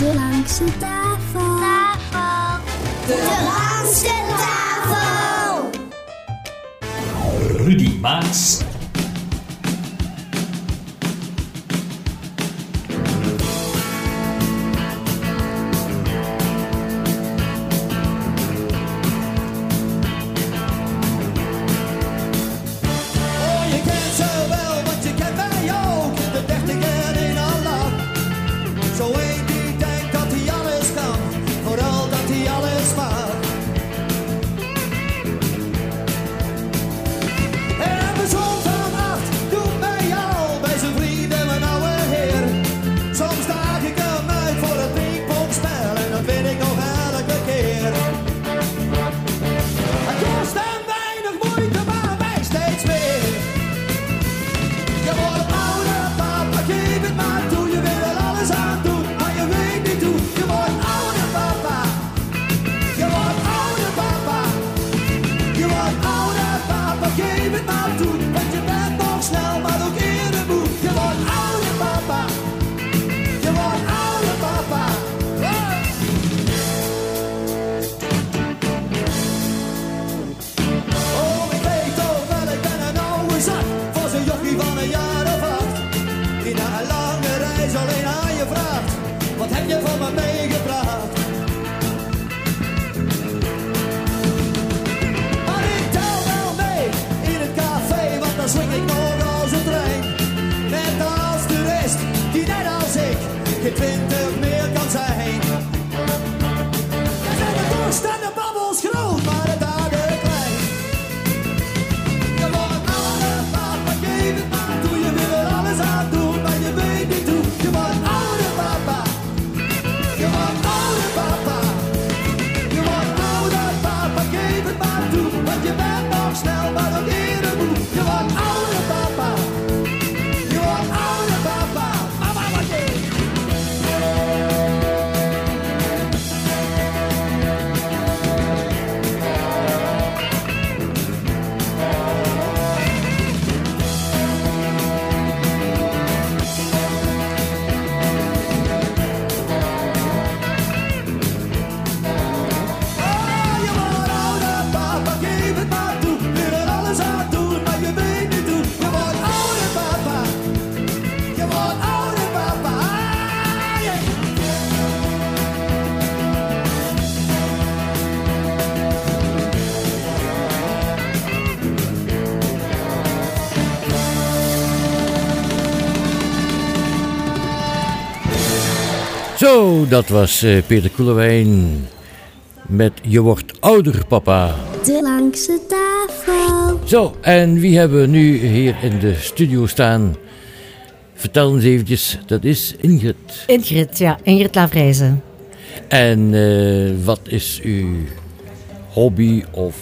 De langste tafel. De langste tafel. Rudy Maas. Zo, dat was eh, Peter Koelewijn met Je wordt ouder, papa. De langste tafel. Zo, en wie hebben we nu hier in de studio staan? Vertel eens eventjes, dat is Ingrid. Ingrid, ja, Ingrid Lavrijze. En eh, wat is uw hobby of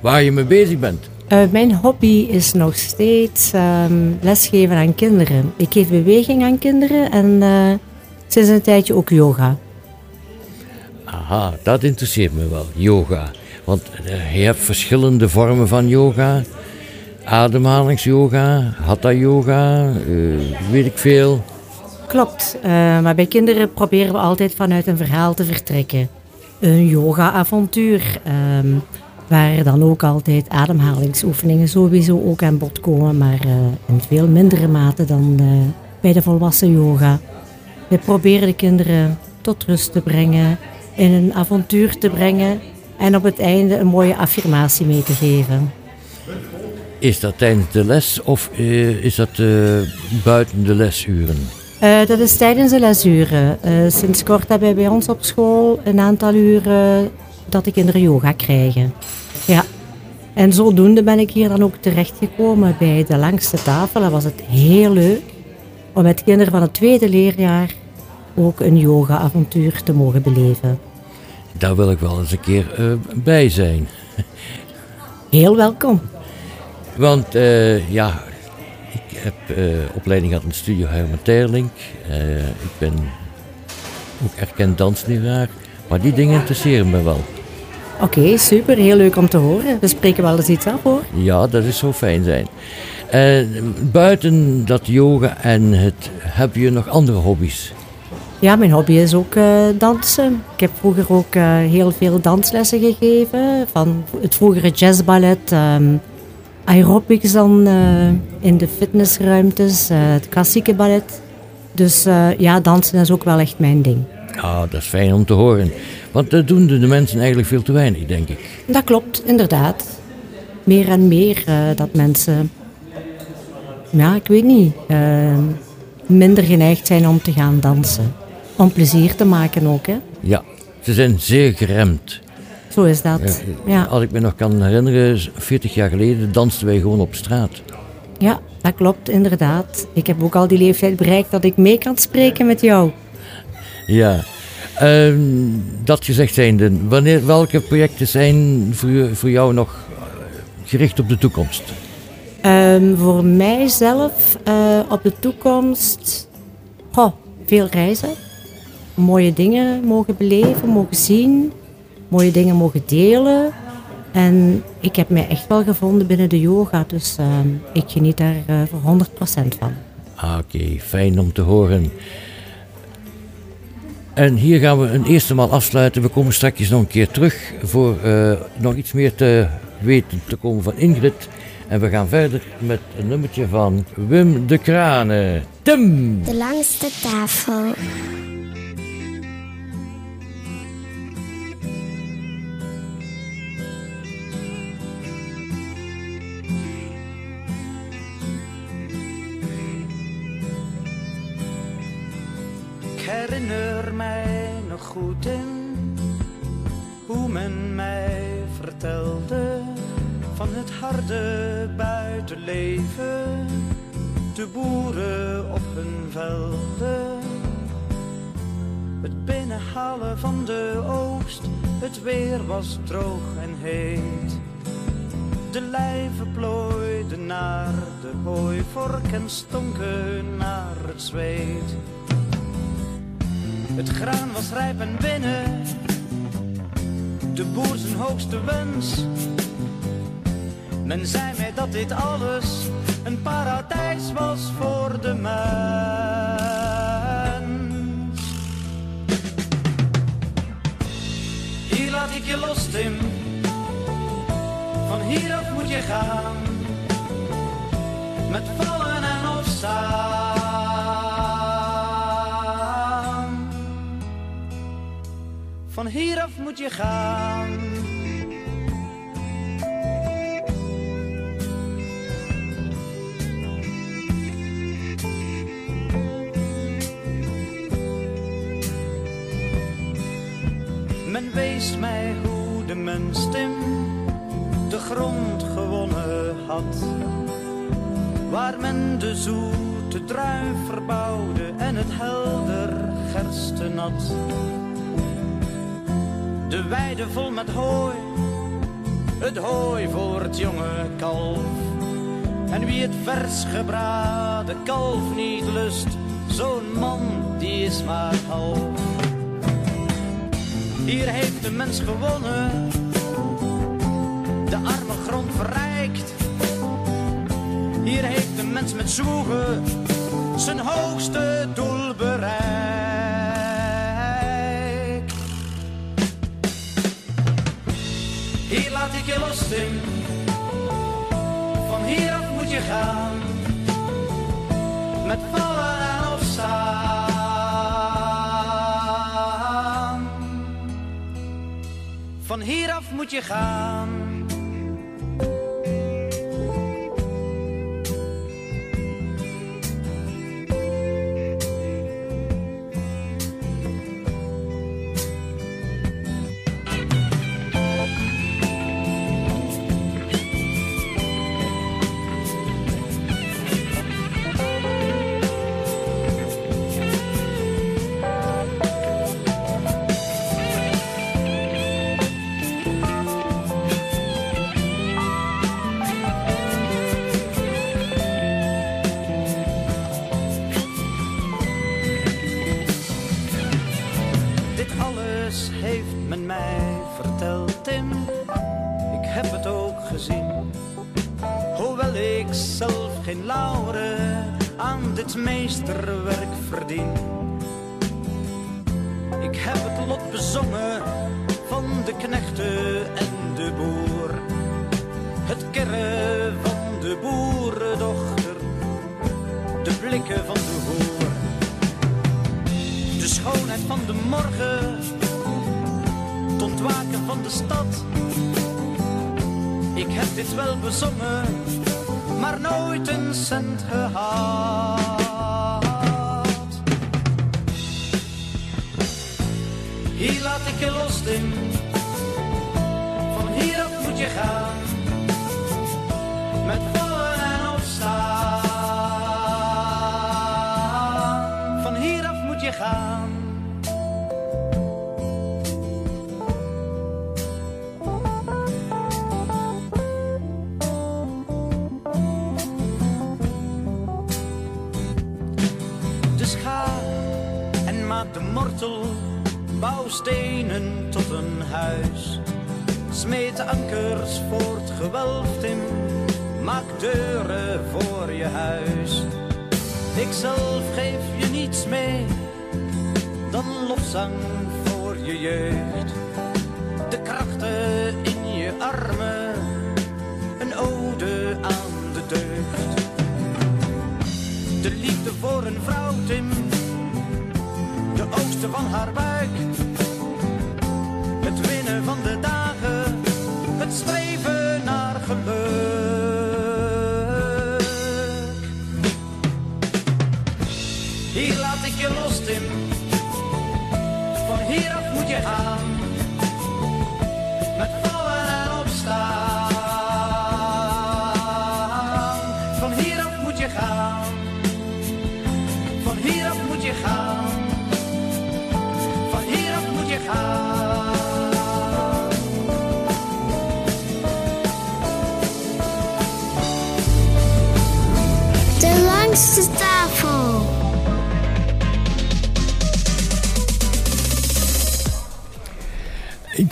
waar je mee bezig bent? Eh, mijn hobby is nog steeds ehm, lesgeven aan kinderen. Ik geef beweging aan kinderen en eh, sinds een tijdje ook yoga. Aha, dat interesseert me wel, yoga. Want eh, je hebt verschillende vormen van yoga. Ademhalingsyoga, hatha yoga, eh, weet ik veel. Klopt, eh, maar bij kinderen proberen we altijd vanuit een verhaal te vertrekken. Een yoga-avontuur, ehm, waar dan ook altijd ademhalingsoefeningen sowieso ook aan bod komen, maar in veel mindere mate dan bij de volwassen yoga. We proberen de kinderen tot rust te brengen, in een avontuur te brengen en op het einde een mooie affirmatie mee te geven. Is dat tijdens de les of eh, is dat eh, buiten de lesuren? Eh, dat is tijdens de lesuren. Sinds kort hebben wij bij ons op school een aantal uren dat de kinderen yoga krijgen. Ja. En zodoende ben ik hier dan ook terechtgekomen bij de langste tafel. Dat was het heel leuk om met kinderen van het tweede leerjaar ook een yoga-avontuur te mogen beleven. Daar wil ik wel eens een keer eh, bij zijn. Heel welkom. Want eh, ja, ik heb eh, opleiding gehad in de studio Herman Terlink. Eh, ik ben ook erkend dansleraar. Maar die dingen interesseren me wel. Oké, super. Heel leuk om te horen. We spreken wel eens iets af hoor. Ja, dat is zo fijn zijn. Eh, buiten dat yoga en het, heb je nog andere hobby's? Ja, mijn hobby is ook eh, dansen. Ik heb vroeger ook eh, heel veel danslessen gegeven. Van het vroegere jazzballet, um, aerobics dan in de fitnessruimtes, het klassieke ballet. Dus ja, dansen is ook wel echt mijn ding. Ah, dat is fijn om te horen. Want dat doen de mensen eigenlijk veel te weinig, denk ik. Dat klopt, inderdaad. Meer en meer dat mensen, ja, ik weet niet, minder geneigd zijn om te gaan dansen om plezier te maken ook. Hè? Ja, ze zijn zeer geremd. Zo is dat. Ja. Als ik me nog kan herinneren, 40 jaar geleden dansten wij gewoon op straat. Ja, dat klopt inderdaad. Ik heb ook al die leeftijd bereikt dat ik mee kan spreken met jou. Ja, uh, dat gezegd zijnde, wanneer, welke projecten zijn voor, voor jou nog gericht op de toekomst? Um, voor mijzelf uh, op de toekomst, veel reizen mooie dingen mogen beleven, mogen zien, mooie dingen mogen delen. En ik heb mij echt wel gevonden binnen de yoga, dus uh, ik geniet daar uh, voor 100% van. Ah, Oké, fijn om te horen. En hier gaan we een eerste maal afsluiten. We komen straks nog een keer terug voor uh, nog iets meer te weten te komen van Ingrid. En we gaan verder met een nummertje van Wim de Kranen. Tim! De langste tafel. herinner mij nog goed in hoe men mij vertelde van het harde buitenleven, de boeren op hun velden. Het binnenhalen van de oogst, het weer was droog en heet. De lijven plooiden naar de hooivork en stonken naar het zweet. Het graan was rijp en binnen, de boer zijn hoogste wens. Men zei mij dat dit alles een paradijs was voor de mens. Hier laat ik je los, Tim. Van hieraf moet je gaan. Met vallen en opstaan. van hieraf moet je gaan. Men wees mij hoe de mens Tim de grond gewonnen had. Waar men de zoete druif verbouwde en het helder gerstenat. De weide vol met hooi, het hooi voor het jonge kalf. En wie het vers gebraden kalf niet lust, zo'n man die is maar half. Hier heeft de mens gewonnen, de arme grond verrijkt. Hier heeft de mens met zwoegen zijn hoogste doel bereikt. laat ik je los, Tim. Van hieraf moet je gaan. Met Van hieraf moet je gaan.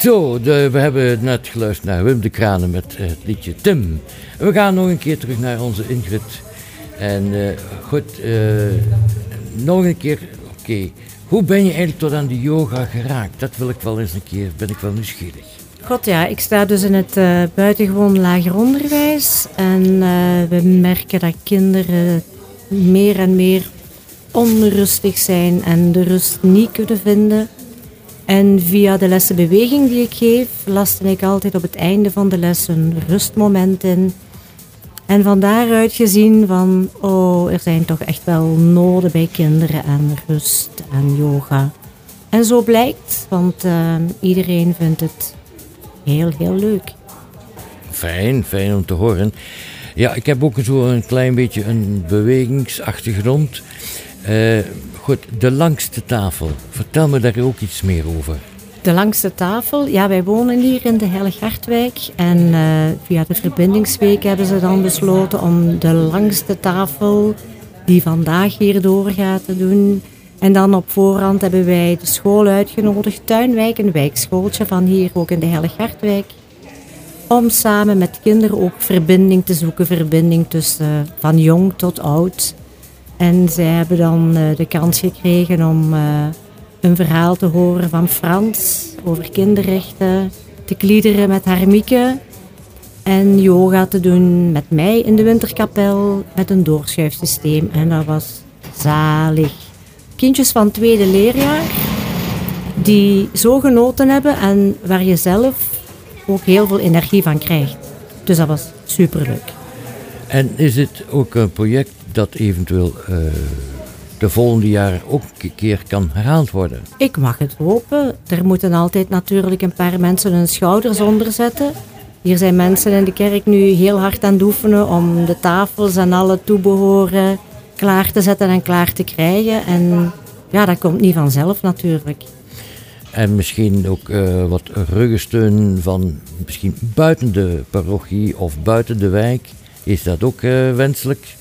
Zo, we hebben net geluisterd naar Wim de Kranen met eh, het liedje Tim. We gaan nog een keer terug naar onze Ingrid. En eh, goed, eh, nog een keer, oké. Hoe ben je eigenlijk tot aan de yoga geraakt? Dat wil ik wel eens een keer, ben ik wel nieuwsgierig. God ja, ik sta dus in het buitengewoon lager onderwijs. En we merken dat kinderen meer en meer onrustig zijn en de rust niet kunnen vinden. En via de lessen beweging die ik geef, laste ik altijd op het einde van de les een rustmoment in. En van daaruit gezien van, oh, er zijn toch echt wel noden bij kinderen aan rust en yoga. En zo blijkt, want eh, iedereen vindt het heel, heel leuk. Fijn, fijn om te horen. Ja, ik heb ook zo een klein beetje een bewegingsachtergrond. Eh, goed, de langste tafel. Vertel me daar ook iets meer over. De langste tafel, ja, wij wonen hier in de Heilighartwijk. En eh, via de verbindingsweek hebben ze dan besloten om de langste tafel die vandaag hier doorgaat te doen. En dan op voorhand hebben wij de school uitgenodigd, Tuinwijk, een wijkschooltje van hier ook in de Heilighartwijk. Om samen met kinderen ook verbinding te zoeken, verbinding tussen eh, van jong tot oud. En zij hebben dan eh, de kans gekregen om eh, een verhaal te horen van Frans over kinderrechten, te kliederen met Harmieke en yoga te doen met mij in de winterkapel met een doorschuifsysteem. En dat was zalig. Kindjes van tweede leerjaar die zo genoten hebben en waar je zelf ook heel veel energie van krijgt. Dus dat was superleuk. En is het ook een project dat eventueel eh, de volgende jaren ook een keer kan herhaald worden? Ik mag het hopen. Er moeten altijd natuurlijk een paar mensen hun schouders onder zetten. Hier zijn mensen in de kerk nu heel hard aan het oefenen om de tafels en alle toebehoren klaar te zetten en klaar te krijgen. En ja, dat komt niet vanzelf natuurlijk. En misschien ook eh, wat ruggensteun van misschien buiten de parochie of buiten de wijk. Is dat ook eh, wenselijk?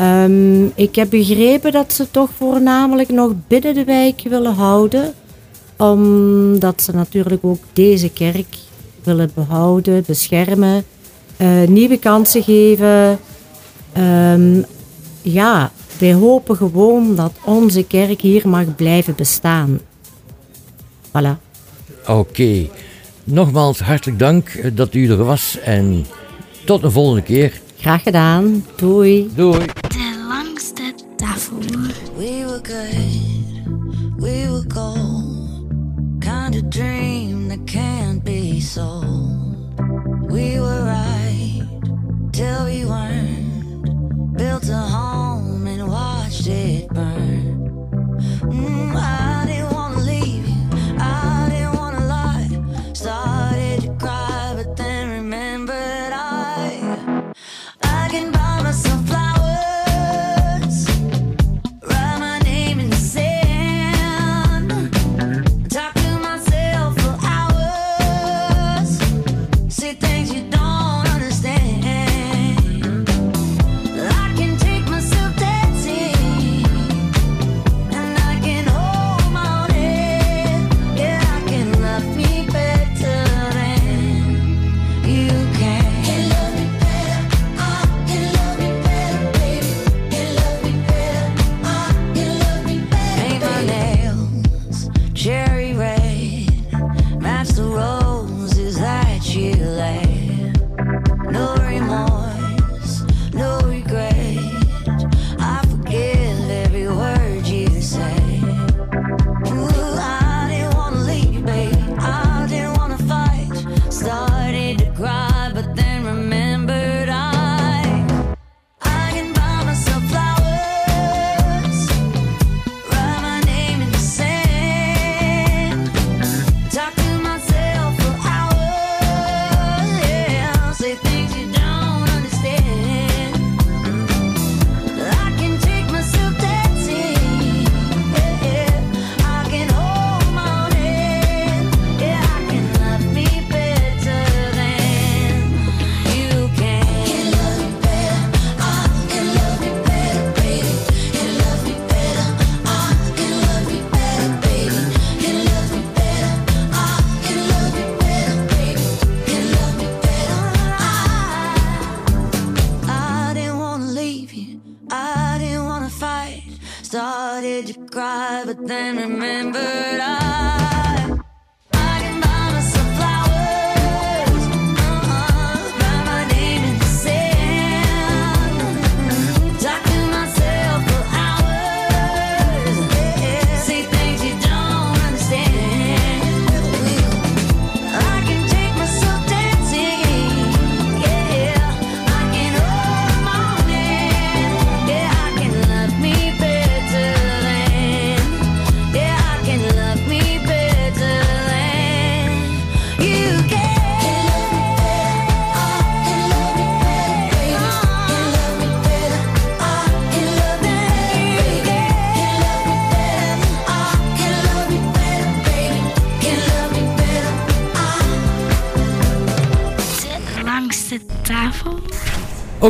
Ehm, ik heb begrepen dat ze toch voornamelijk nog binnen de wijk willen houden. Omdat ze natuurlijk ook deze kerk willen behouden, beschermen, eh, nieuwe kansen geven. Ehm, ja, wij hopen gewoon dat onze kerk hier mag blijven bestaan. Voilà. Oké. Nogmaals hartelijk dank eh, dat u er was en tot een volgende keer. Graag gedaan. Doei. Doei. De langste tafel. We were good, we were gold. Kind of dream that can't be sold. We were right till we weren't. Built a home and watched it burn.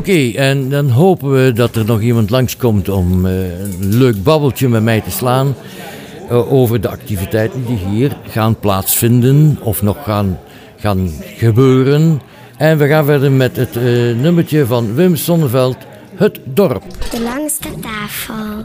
Oké, en dan hopen we dat er nog iemand langskomt om eh, een leuk babbeltje met mij te slaan eh, over de activiteiten die hier gaan plaatsvinden of nog gaan, gaan gebeuren. En we gaan verder met het eh, nummertje van Wim Sonneveld, Het Dorp. De langste tafel.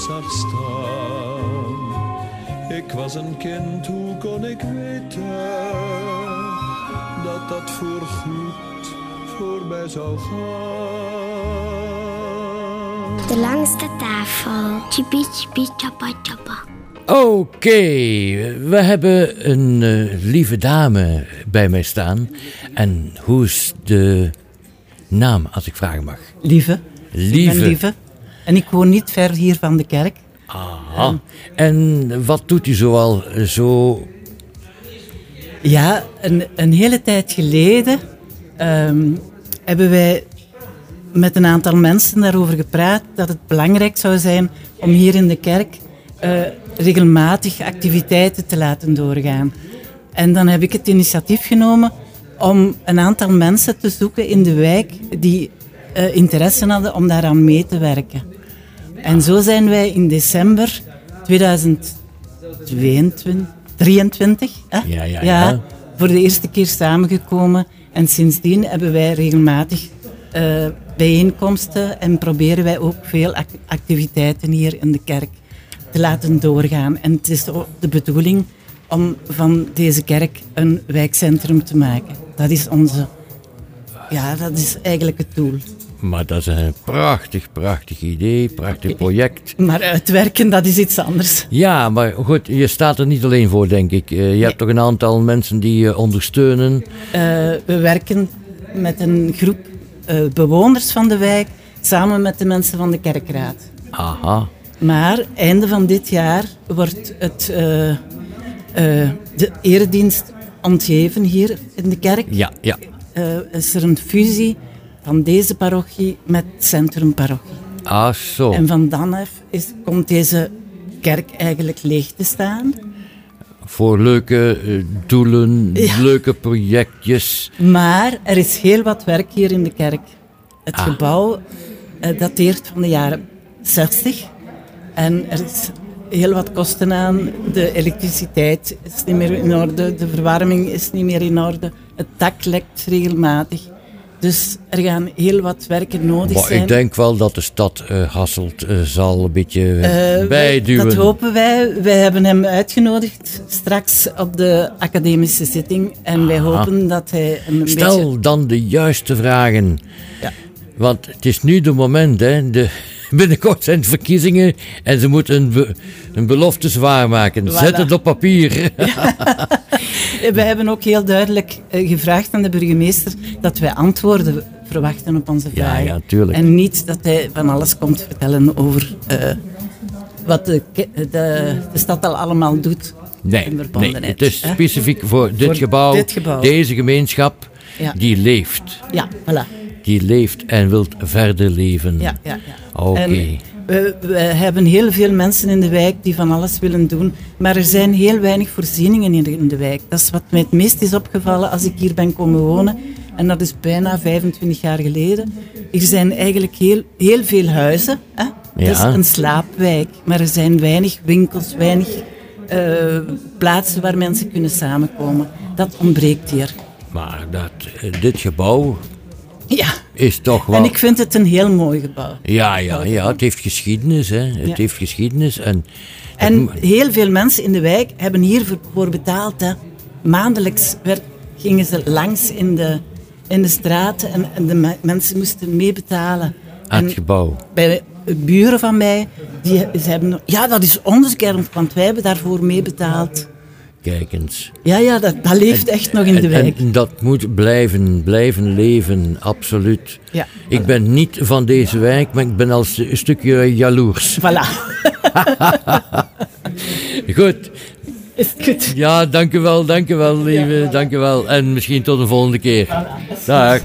zag staan. Ik was een kind, hoe kon ik weten dat dat voorgoed voorbij zou gaan? De langste tafel. Chibi. Oké, we hebben een eh, lieve dame bij mij staan. En hoe is de naam, als ik vragen mag? Lieve. Ik Lieve. ben Lieve. En ik woon niet ver hier van de kerk. Aha. En wat doet u zoal zo... Ja, een, een hele tijd geleden ehm, hebben wij met een aantal mensen daarover gepraat dat het belangrijk zou zijn om hier in de kerk eh, regelmatig activiteiten te laten doorgaan. En dan heb ik het initiatief genomen om een aantal mensen te zoeken in de wijk die eh, interesse hadden om daaraan mee te werken. En zo zijn wij in december 2022, 23, hè? Ja, ja, ja. voor de eerste keer samengekomen. En sindsdien hebben wij regelmatig eh, bijeenkomsten en proberen wij ook veel ac- activiteiten hier in de kerk te laten doorgaan. En het is ook de bedoeling om van deze kerk een wijkcentrum te maken. Dat is onze, ja, dat is eigenlijk het doel. Maar dat is een prachtig, prachtig idee, prachtig project. Maar uitwerken, dat is iets anders. Ja, maar goed, je staat er niet alleen voor, denk ik. Eh, je hebt toch een aantal mensen die je ondersteunen. Eh, we werken met een groep eh, bewoners van de wijk samen met de mensen van de kerkraad. Aha. Maar einde van dit jaar wordt het, de eredienst ontgeven hier in de kerk. Ja, ja. Is er een fusie van deze parochie met Centrumparochie. Ah, zo. En van dan af is, komt deze kerk eigenlijk leeg te staan. Voor leuke eh, doelen, Ja. leuke projectjes. Maar er is heel wat werk hier in de kerk. Het Ah. gebouw eh, dateert van de jaren 60. En er is heel wat kosten aan. De elektriciteit is niet meer in orde. De verwarming is niet meer in orde. Het dak lekt regelmatig. Dus er gaan heel wat werken nodig Maar zijn. ik denk wel dat de stad eh, Hasselt eh, zal een beetje Eh, bijduwen. Dat hopen wij. Wij hebben hem uitgenodigd straks op de academische zitting. En wij hopen dat hij een beetje... Stel dan de juiste vragen. Ja. Want het is nu de moment, hè. De, binnenkort zijn verkiezingen en ze moeten een, be- een belofte zwaarmaken. Zet het op papier. Eh, We hebben ook heel duidelijk eh, gevraagd aan de burgemeester dat wij antwoorden verwachten op onze Ja, vragen. ja, tuurlijk. En niet dat hij van alles komt vertellen over eh, wat de, de, de stad al allemaal doet. Nee, nee, het is specifiek voor dit, Voor gebouw, dit gebouw. deze gemeenschap, Ja. die leeft. Ja, voilà. Die leeft en wilt verder leven. Ja, ja, ja. Oké. We, we hebben heel veel mensen in de wijk die van alles willen doen, maar er zijn heel weinig voorzieningen in de, in de wijk. Dat is wat mij het meest is opgevallen als ik hier ben komen wonen. En dat is bijna 25 jaar geleden. Er zijn eigenlijk heel, heel veel huizen. Hè? Het is een slaapwijk, maar er zijn weinig winkels, weinig eh, plaatsen waar mensen kunnen samenkomen. Dat ontbreekt hier. Maar dat, eh, dit gebouw Ja, is toch wel... en ik vind het een heel mooi gebouw. Ja, ja, ja, het heeft geschiedenis, hè. Het Ja. heeft geschiedenis en... En heel veel mensen in de wijk hebben hiervoor betaald. Hè. Maandelijks werd, gingen ze langs in de, in de straten en, en de me- mensen moesten meebetalen. aan het gebouw. bij buren van mij, die, ze hebben, ja, dat is onze kern, want wij hebben daarvoor meebetaald. Ja, ja, dat, dat leeft echt nog in de En, wijk. en dat moet blijven, blijven leven, absoluut. Ja, Ik ben niet van deze wijk, maar ik ben als een stukje jaloers. voilà. Goed, Is het goed? ja, dank u wel, dank u wel, lieve, dank u wel. En misschien tot een volgende keer. Dag.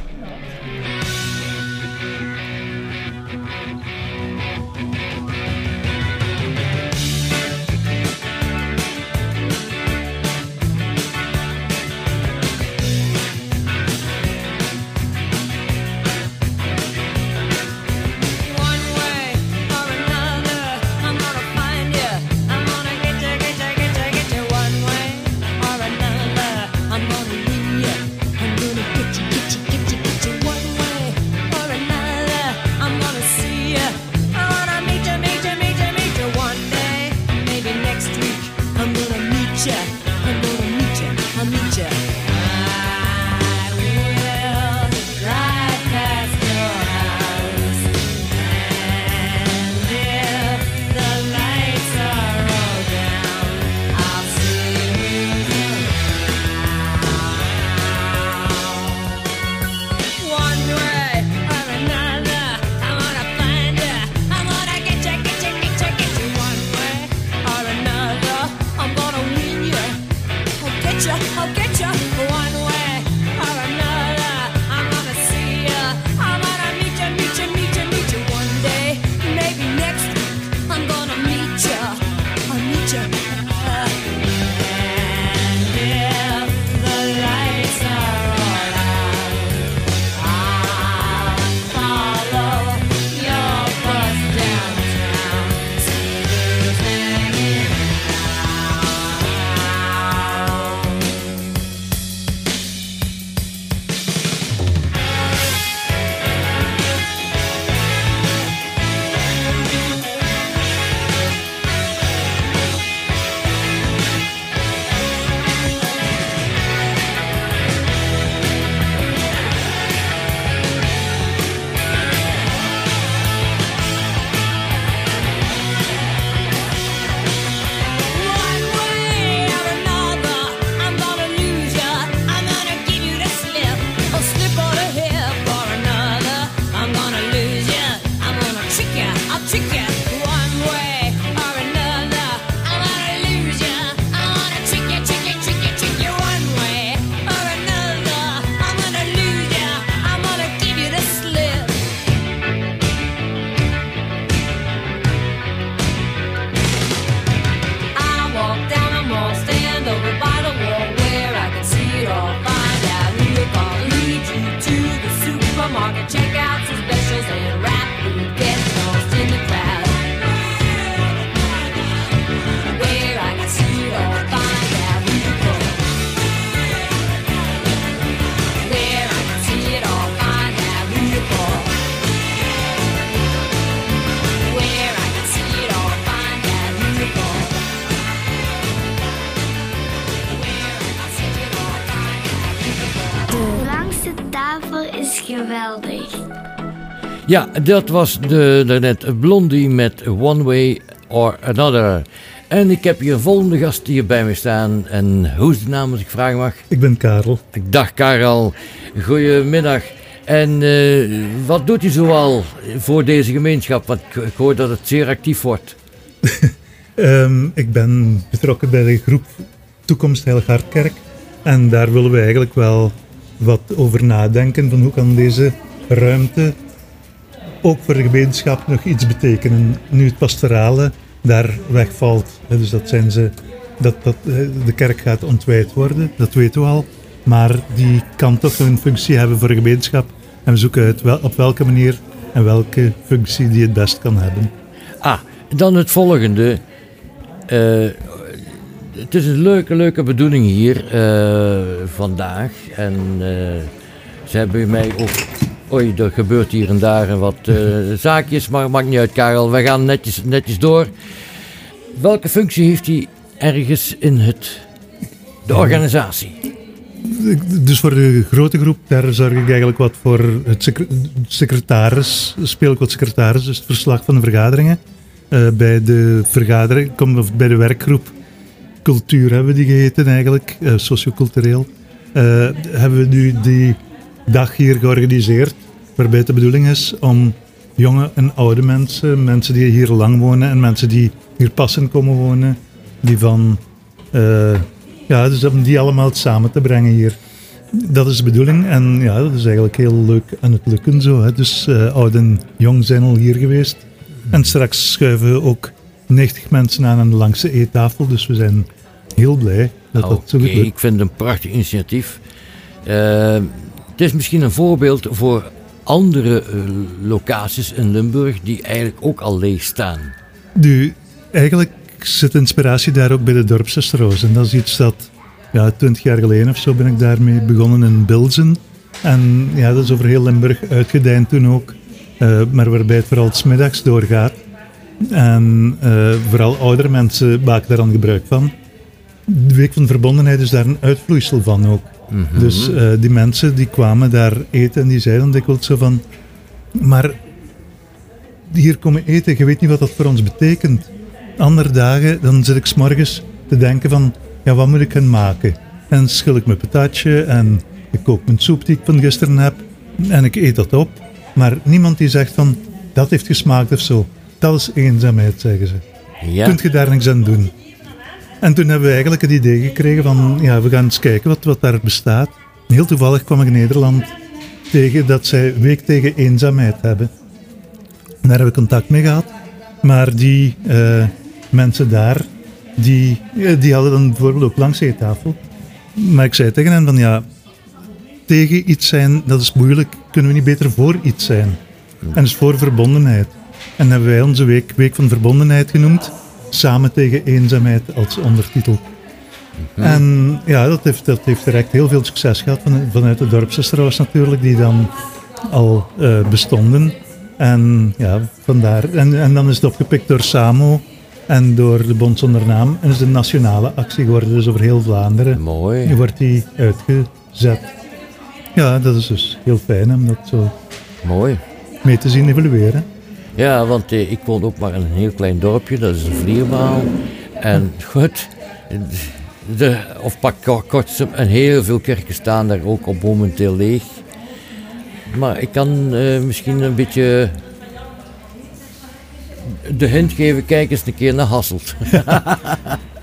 Ja, dat was de, daarnet Blondie met One Way or Another. En ik heb hier een volgende gast hier bij me staan. En hoe is de naam als ik vragen mag? Ik ben Karel. Dag Karel, goedemiddag. En eh, wat doet u zoal voor deze gemeenschap? Want ik, ik hoor dat het zeer actief wordt. Ehm, ik ben betrokken bij de groep Toekomst Heilig Hartkerk. En daar willen we eigenlijk wel wat over nadenken. Van hoe kan deze ruimte ook voor de gemeenschap nog iets betekenen. Nu het pastorale daar wegvalt. Dus dat zijn ze, dat, dat eh, de kerk gaat ontwijd worden, dat weten we al. Maar die kan toch een functie hebben voor de gemeenschap. En we zoeken uit wel, op welke manier en welke functie die het best kan hebben. Ah, dan het volgende. Eh, het is een leuke, leuke bedoeling hier eh, vandaag. En ze hebben mij ook... Oei, er gebeurt hier en daar wat eh, zaakjes, maar maakt niet uit, Karel. We gaan netjes, netjes door. Welke functie heeft hij ergens in het, de organisatie? Dus voor de grote groep, daar zorg ik eigenlijk wat voor het secre- secretaris, speel ik wat secretaris, dus het verslag van de vergaderingen. Eh, bij de vergadering, kom, of bij de werkgroep cultuur hebben we die geheten eigenlijk, eh, sociocultureel. hebben we nu die dag hier georganiseerd, waarbij het de bedoeling is om jonge en oude mensen, mensen die hier lang wonen en mensen die hier passen komen wonen, die van eh, ja, dus om die allemaal samen te brengen hier. Dat is de bedoeling en ja, dat is eigenlijk heel leuk aan het lukken zo. Hè. Dus eh, oud en jong zijn al hier geweest. En straks schuiven we ook 90 mensen aan aan de langste eettafel. Dus we zijn heel blij dat dat zo Oké, goed lukt. ik vind het een prachtig initiatief. Eh, het is misschien een voorbeeld voor andere eh, locaties in Limburg die eigenlijk ook al leeg staan. Nu, eigenlijk zit inspiratie daar ook bij de dorpsestroos. En dat is iets dat, ja, twintig jaar geleden of zo ben ik daarmee begonnen in Bilzen. En ja, dat is over heel Limburg uitgedijnd toen ook. Eh, maar waarbij het vooral 's middags doorgaat. En eh, vooral oudere mensen maken daar dan gebruik van. De Week van Verbondenheid is daar een uitvloeisel van ook. Dus eh, die mensen die kwamen daar eten en die zeiden dikwijls zo van... Maar hier komen eten, je weet niet wat dat voor ons betekent. Andere dagen, dan zit ik 's morgens te denken van, ja, wat moet ik gaan maken? En schil ik mijn patatje en ik kook mijn soep die ik van gisteren heb en ik eet dat op. Maar niemand die zegt van, dat heeft gesmaakt of zo. Dat is eenzaamheid, zeggen ze. Ja, Kunt je daar niks aan doen? En toen hebben we eigenlijk het idee gekregen van, ja, we gaan eens kijken wat, wat daar bestaat. Heel toevallig kwam ik in Nederland tegen dat zij Week tegen Eenzaamheid hebben. En daar hebben we contact mee gehad. Maar die eh, mensen daar, die, eh, die hadden dan bijvoorbeeld ook langs de tafel. Maar ik zei tegen hen van, ja, tegen iets zijn, dat is moeilijk. Kunnen we niet beter voor iets zijn? En is voor verbondenheid. En hebben wij onze week Week van Verbondenheid genoemd. Samen tegen eenzaamheid als ondertitel. En ja, dat heeft, dat heeft direct heel veel succes gehad van, vanuit de dorpsestroos natuurlijk, die dan al eh, bestonden. En ja, vandaar. En, en dan is het opgepikt door SAMO en door de Bond Zonder Naam. En is de nationale actie geworden, dus over heel Vlaanderen. mooi. wordt die uitgezet. Ja, dat is dus heel fijn om dat zo Mooi. mee te zien evolueren. Ja, want eh, ik woon ook maar in een heel klein dorpje, dat is een vliermaal. En goed, de, of pak Kort- Kortsum, en heel veel kerken staan daar ook op momenteel leeg. Maar ik kan eh, misschien een beetje de hint geven, kijk eens een keer naar Hasselt.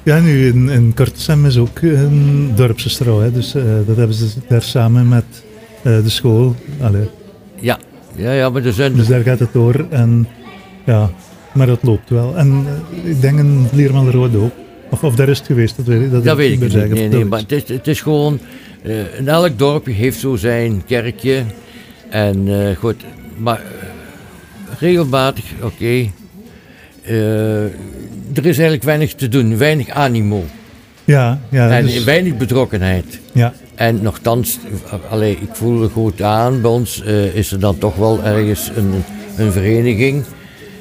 Ja, nu in, in Kortesem is ook een dorpsestro, hè, dus eh, dat hebben ze daar samen met eh, de school. Allee, ja, ja, ja, maar er zijn dus daar gaat het door en ja, maar dat loopt wel. En eh, ik denk een Vliermaal Rode ook. Of, of daar is het geweest, dat weet ik, dat Dat weet ik meer niet. zeggen. Nee, nee, maar het is, het is gewoon. eh, in elk dorpje heeft zo zijn kerkje. En eh, goed, maar regelmatig, oké. er is eigenlijk weinig te doen, weinig animo. Ja, ja, en dus- weinig betrokkenheid. ja, En nogthans, allee, ik voel het goed aan, bij ons eh, is er dan toch wel ergens een, een vereniging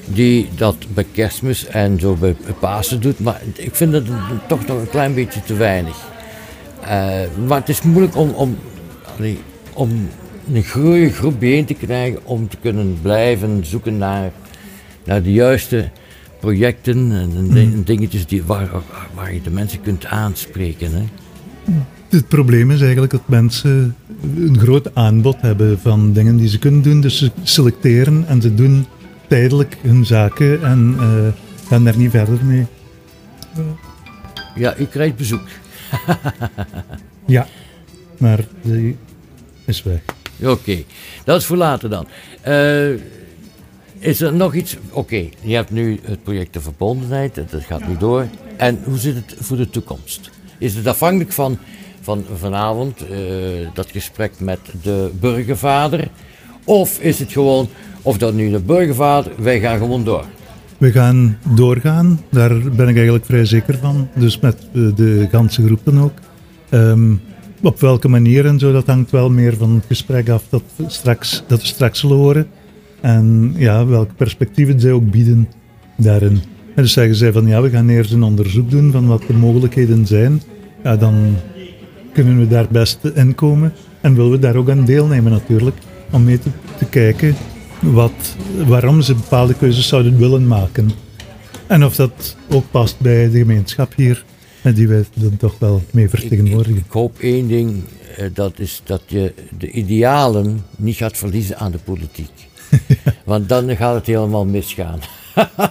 die dat bij kerstmis en zo bij Pasen doet. Maar ik vind het toch nog een klein beetje te weinig. Eh, maar het is moeilijk om, om, allee, om een grote groep bijeen te krijgen om te kunnen blijven zoeken naar, naar de juiste projecten en, Mm. dingetjes die, waar, waar je de mensen kunt aanspreken. Hè. Het probleem is eigenlijk dat mensen een groot aanbod hebben van dingen die ze kunnen doen. Dus ze selecteren en ze doen tijdelijk hun zaken en eh, gaan daar niet verder mee. Ja, u krijgt bezoek. Ja, maar die is weg. Oké, dat is voor later dan. Eh, Is er nog iets? Oké, je hebt nu het project de verbondenheid, dat gaat nu door. En hoe zit het voor de toekomst? Is het afhankelijk van, van vanavond, eh, dat gesprek met de burgervader? Of is het gewoon, of dat nu de burgervader, wij gaan gewoon door? We gaan doorgaan, daar ben ik eigenlijk vrij zeker van. Dus met eh, de ganse groep dan ook. Ehm, op welke manier en zo, dat hangt wel meer van het gesprek af dat we straks, dat we straks zullen horen. En ja, welke perspectieven zij ook bieden daarin. En dus zeggen zij van ja, we gaan eerst een onderzoek doen van wat de mogelijkheden zijn. Ja, dan kunnen we daar best in komen. En willen we daar ook aan deelnemen natuurlijk. Om mee te, te kijken wat, waarom ze bepaalde keuzes zouden willen maken. En of dat ook past bij de gemeenschap hier. En die wij dan toch wel mee vertegenwoordigen. Ik hoop één ding, eh, dat is dat je de idealen niet gaat verliezen aan de politiek. Want dan gaat het helemaal misgaan.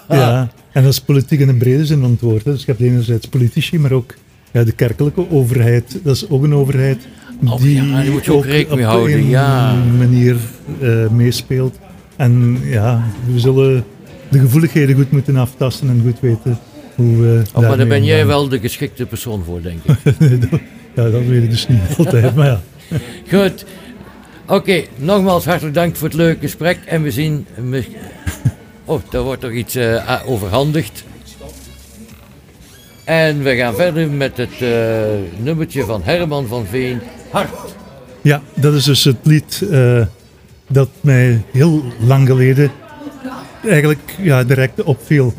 Ja, en dat is politiek in een brede zin van het woord. hè. Dus je hebt enerzijds politici, maar ook ja, de kerkelijke overheid. Dat is ook een overheid Oh, die ja, daar moet je ook rekening op houden, een ja. manier eh, meespeelt. En ja, we zullen de gevoeligheden goed moeten aftasten en goed weten hoe we Oh, maar daar ben jij wel de geschikte persoon voor, denk ik. Ja, dat weet ik dus niet altijd, maar ja. Goed. Oké, nogmaals hartelijk dank voor het leuke gesprek. En we zien... Oh, daar wordt toch iets eh, overhandigd. En we gaan verder met het eh, nummertje van Herman van Veen. Hart. Ja, dat is dus het lied eh, dat mij heel lang geleden eigenlijk ja, direct opviel.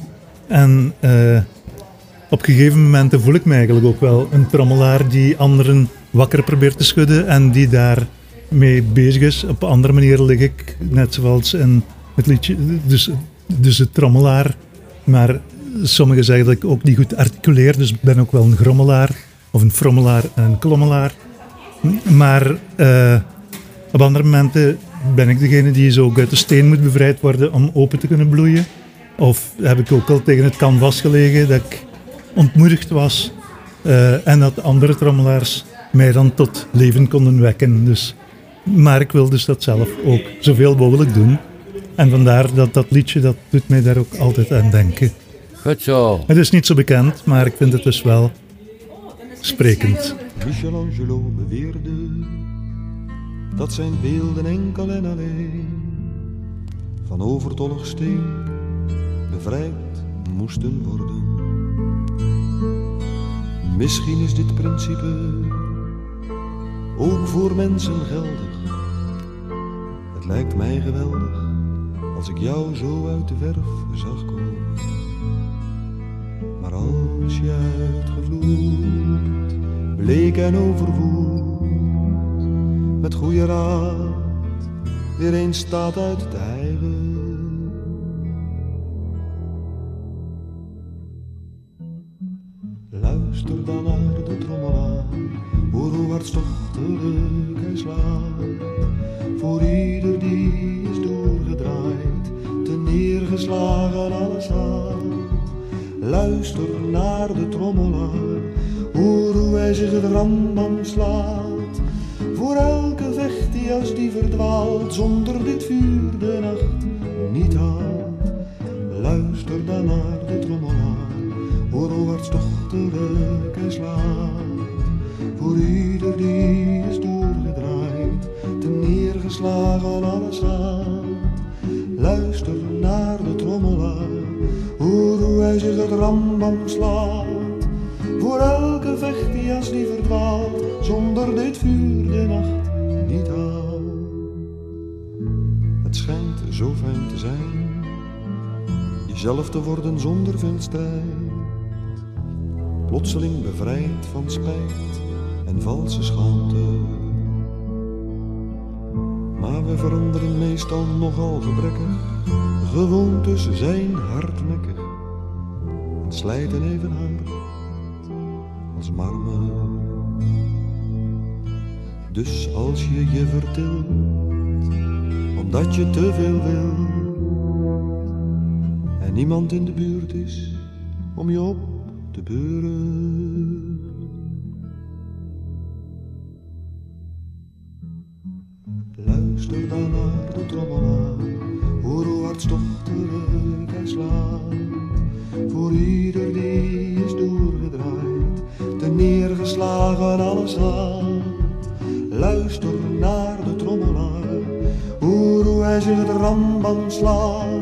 En eh, op gegeven momenten voel ik me eigenlijk ook wel een trommelaar die anderen wakker probeert te schudden en die daar mee bezig is. Op een andere manier lig ik, net zoals in het liedje, dus, dus het trommelaar. Maar sommigen zeggen dat ik ook niet goed articuleer, dus ik ben ook wel een grommelaar, of een frommelaar en een klommelaar. Maar eh, op andere momenten ben ik degene die zo uit de steen moet bevrijd worden om open te kunnen bloeien. Of heb ik ook al tegen het canvas gelegen dat ik ontmoedigd was eh, en dat andere trommelaars mij dan tot leven konden wekken. Dus, maar ik wil dus dat zelf ook zoveel mogelijk doen. En vandaar dat dat liedje, dat doet mij daar ook altijd aan denken. Goed zo. Het is niet zo bekend, maar ik vind het dus wel sprekend. Michelangelo beweerde dat zijn beelden enkel en alleen van overtollig steen bevrijd moesten worden. Misschien is dit principe ook voor mensen geldig. Het lijkt mij geweldig als ik jou zo uit de verf zag komen. Als je uitgevloerd, bleek en overwoeld, met goede raad weer eens staat uit het rambam slaat. Voor elke vecht die als die verdwaalt, zonder dit vuur de nacht te worden zonder veel strijd. Plotseling bevrijd van spijt en valse schaamte. Maar we veranderen meestal nogal gebrekkig, gewoontes zijn hardnekkig en slijten even hard als marmer. Dus als je je vertilt, omdat je te veel wil, niemand in de buurt is om je op te beuren. Luister dan naar de trommelaar, hoor hoe hartstochtelijk hij slaat. Voor ieder die is doorgedraaid, te neergeslagen alles haat. Luister naar de trommelaar, hoor hoe hij zich het ramband slaat.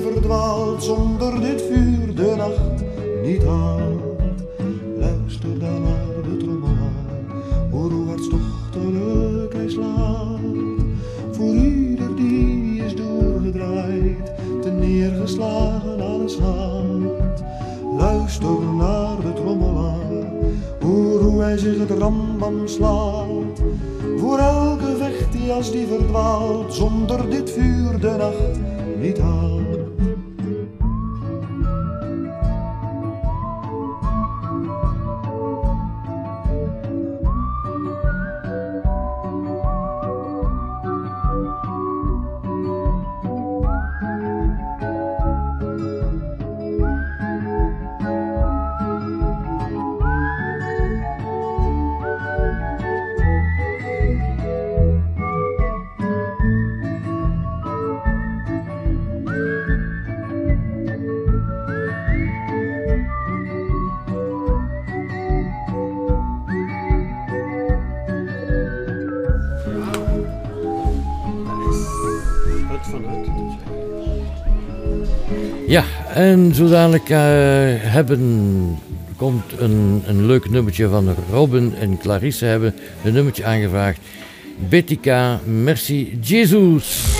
Verdwaalt, zonder dit vuur de nacht niet haalt. Luister dan naar de trommelaar, hoor hoe hartstochtelijk hij slaat. Voor ieder die is doorgedraaid, te neergeslagen alles haat. Luister naar de trommelaar, hoor hoe hij zich het rambam slaat. Voor elke vecht die als die verdwaalt, zonder dit vuur de nacht niet haalt. En zo dadelijk eh, hebben, komt een, een leuk nummertje van Robin en Clarisse hebben een nummertje aangevraagd. Betica, merci Jesus.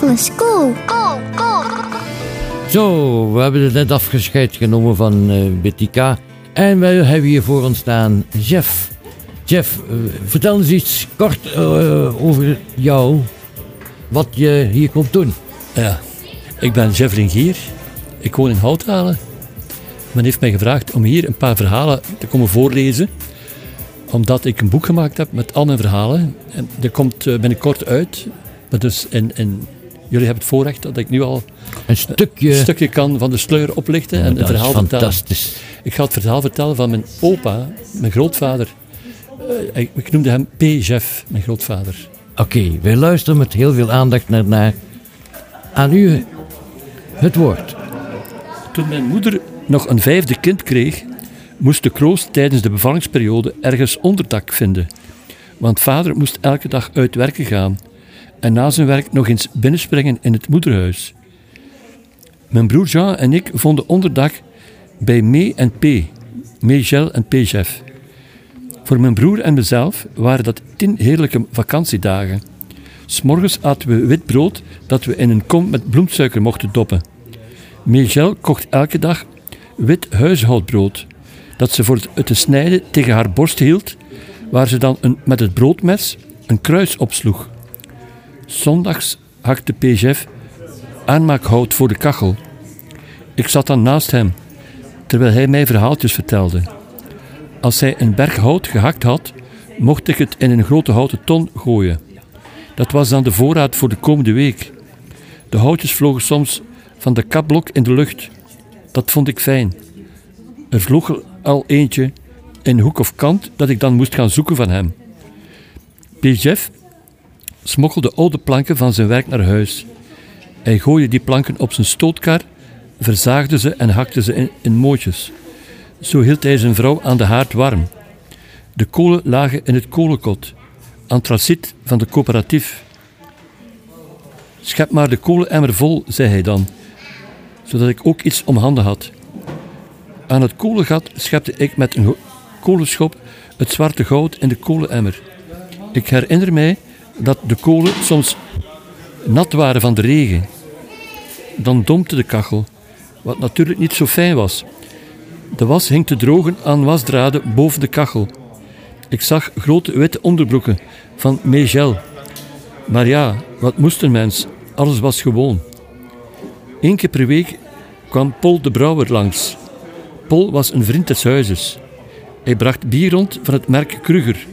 Cool. Cool, cool. Zo, we hebben het net afgescheid genomen van eh BTK. En we hebben hier voor ons staan Jeff. Jeff, eh, vertel eens iets kort eh, over jou. Wat je hier komt doen. Ja, ik ben Jeff Ringier. Ik woon in Houthalen. Men heeft mij gevraagd om hier een paar verhalen te komen voorlezen. Omdat ik een boek gemaakt heb met al mijn verhalen. En dat komt binnenkort uit. Maar dus in, in, jullie hebben het voorrecht dat ik nu al een stukje, een stukje kan van de sluier oplichten Ja, en is verhaal vertellen. fantastisch. Ik ga het verhaal vertellen van mijn opa, mijn grootvader. Eh, ik, ik noemde hem P. Jeff, mijn grootvader. Oké, wij luisteren met heel veel aandacht naar, naar aan u het woord. Toen mijn moeder nog een vijfde kind kreeg, moest de kroost tijdens de bevallingsperiode ergens onderdak vinden. Want vader moest elke dag uit werken gaan en na zijn werk nog eens binnenspringen in het moederhuis. Mijn broer Jean en ik vonden onderdak bij Mee en P, Meegel en P. Jeff. Voor mijn broer en mezelf waren dat tien heerlijke vakantiedagen. S'morgens aten we wit brood dat we in een kom met bloemsuiker mochten doppen. Michel kocht elke dag wit huishoudbrood, dat ze voor het te snijden tegen haar borst hield, waar ze dan een, met het broodmes een kruis opsloeg. Zondags hakte PGF aanmaakhout voor de kachel. Ik zat dan naast hem, terwijl hij mij verhaaltjes vertelde. Als hij een berg hout gehakt had, mocht ik het in een grote houten ton gooien. Dat was dan de voorraad voor de komende week. De houtjes vlogen soms van de kapblok in de lucht. Dat vond ik fijn. Er vloog al eentje in hoek of kant dat ik dan moest gaan zoeken van hem. P. smokkelde oude planken van zijn werk naar huis. Hij gooide die planken op zijn stootkar, verzaagde ze en hakte ze in, mootjes. Zo hield hij zijn vrouw aan de haard warm. De kolen lagen in het kolenkot, antraciet van de coöperatief. Schep maar de kolenemmer vol, zei hij dan, zodat ik ook iets om handen had. Aan het kolengat schepte ik met een kolenschop het zwarte goud in de kolenemmer. Ik herinner mij dat de kolen soms nat waren van de regen. Dan dompte de kachel, wat natuurlijk niet zo fijn was. De was hing te drogen aan wasdraden boven de kachel. Ik zag grote witte onderbroeken van Megel. Maar ja, wat moest een mens? Alles was gewoon. Eén keer per week kwam Paul de Brouwer langs. Paul was een vriend des huizes. Hij bracht bier rond van het merk Kruger.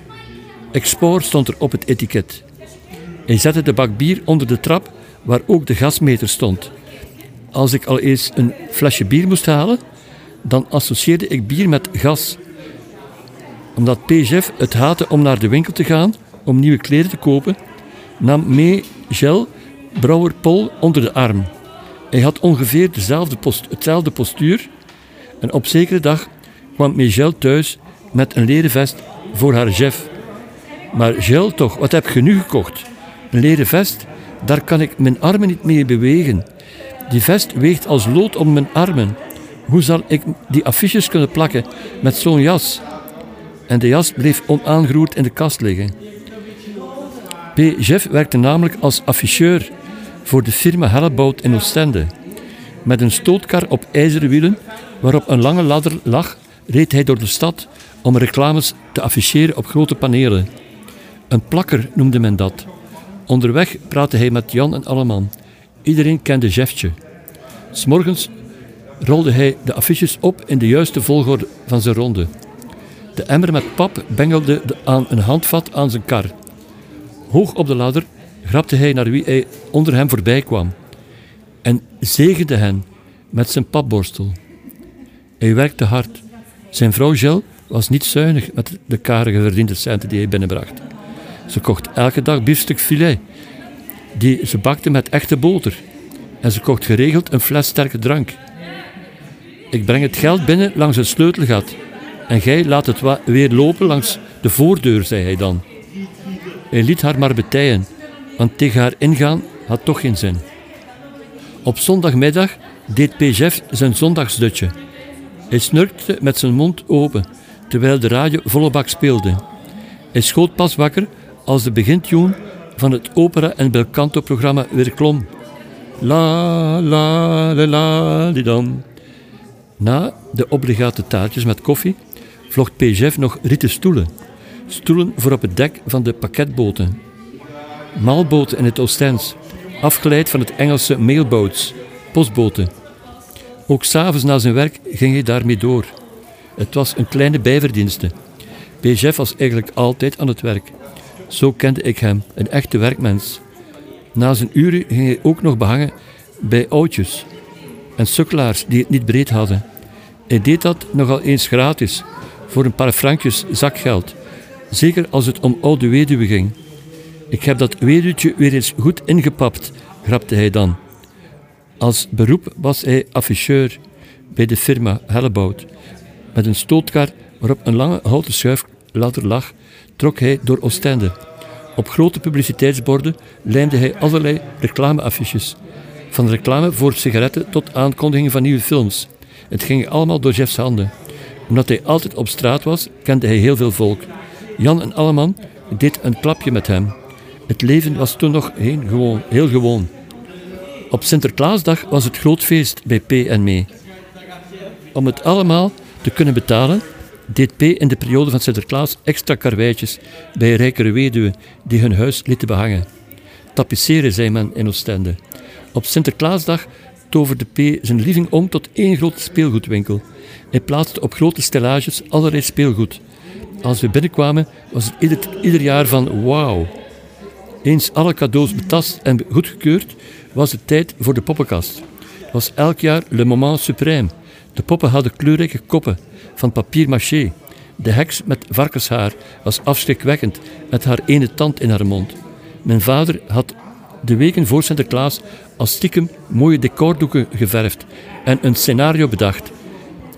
Expoor stond er op het etiket. Hij zette de bak bier onder de trap waar ook de gasmeter stond. Als ik al eens een flesje bier moest halen, dan associeerde ik bier met gas. Omdat PGF het haatte om naar de winkel te gaan om nieuwe kleren te kopen, nam mee Gel Brouwer Pol onder de arm. Hij had ongeveer dezelfde post, hetzelfde postuur en op zekere dag kwam Michel thuis met een leren vest voor haar chef. Maar Gilles toch, wat heb je nu gekocht? Een leren vest? Daar kan ik mijn armen niet mee bewegen. Die vest weegt als lood om mijn armen. Hoe zal ik die affiches kunnen plakken met zo'n jas? En de jas bleef onaangeroerd in de kast liggen. P. Jeff werkte namelijk als afficheur voor de firma Hellebout in Oostende. Met een stootkar op ijzeren wielen, waarop een lange ladder lag, reed hij door de stad om reclames te afficheren op grote panelen. Een plakker noemde men dat. Onderweg praatte hij met Jan en Alleman. Iedereen kende Jeffje. S'morgens rolde hij de affiches op in de juiste volgorde van zijn ronde. De emmer met pap bengelde de- aan een handvat aan zijn kar. Hoog op de ladder grapte hij naar wie hij onder hem voorbij kwam en zegende hen met zijn papborstel. Hij werkte hard. Zijn vrouw Gel was niet zuinig met de karige verdiende centen die hij binnenbracht. Ze kocht elke dag biefstuk filet, die ze bakte met echte boter. En ze kocht geregeld een fles sterke drank. Ik breng het geld binnen langs het sleutelgat. En gij laat het weer lopen langs de voordeur, zei hij dan. Hij liet haar maar betijen, want tegen haar ingaan had toch geen zin. Op zondagmiddag deed P. Jeff zijn zondagsdutje. Hij snurkte met zijn mond open, terwijl de radio volle bak speelde. Hij schoot pas wakker als de begintune van het opera- en belcanto-programma weer klom. La, la, la, la, die dan. Na de obligate taartjes met koffie vlocht P. Jeff nog rieten stoelen. Stoelen voor op het dek van de pakketboten. Maalboten in het Oostens, afgeleid van het Engelse mailboats, postboten. Ook s'avonds na zijn werk ging hij daarmee door. Het was een kleine bijverdienste. P. Jeff was eigenlijk altijd aan het werk. Zo kende ik hem, een echte werkmens. Na zijn uren ging hij ook nog behangen bij oudjes en sukkelaars die het niet breed hadden. Hij deed dat nogal eens gratis, voor een paar frankjes zakgeld. Zeker als het om oude weduwen ging. Ik heb dat weduwtje weer eens goed ingepapt, grapte hij dan. Als beroep was hij afficheur bij de firma Hellebout. Met een stootkar waarop een lange houten schuifladder lag, trok hij door Oostende. Op grote publiciteitsborden lijmde hij allerlei reclameaffiches. Van reclame voor sigaretten tot aankondigingen van nieuwe films. Het ging allemaal door Jeffs handen. Omdat hij altijd op straat was, kende hij heel veel volk. Jan en Alleman deed een klapje met hem. Het leven was toen nog heel gewoon. Heel gewoon. Op Sinterklaasdag was het groot feest bij P en. Om het allemaal te kunnen betalen, deed P in de periode van Sinterklaas extra karweitjes bij rijkere weduwen die hun huis lieten behangen. Tapisseren, zei men in Oostende. Op Sinterklaasdag toverde P zijn living om tot één grote speelgoedwinkel. Hij plaatste op grote stellages allerlei speelgoed. Als we binnenkwamen was het ieder, ieder jaar van wauw. Eens alle cadeaus betast en goedgekeurd, was het tijd voor de poppenkast. Het was elk jaar le moment suprême. De poppen hadden kleurrijke koppen van papier maché. De heks met varkenshaar was afschrikwekkend met haar ene tand in haar mond. Mijn vader had de weken voor Sinterklaas als stiekem mooie decordoeken geverfd en een scenario bedacht.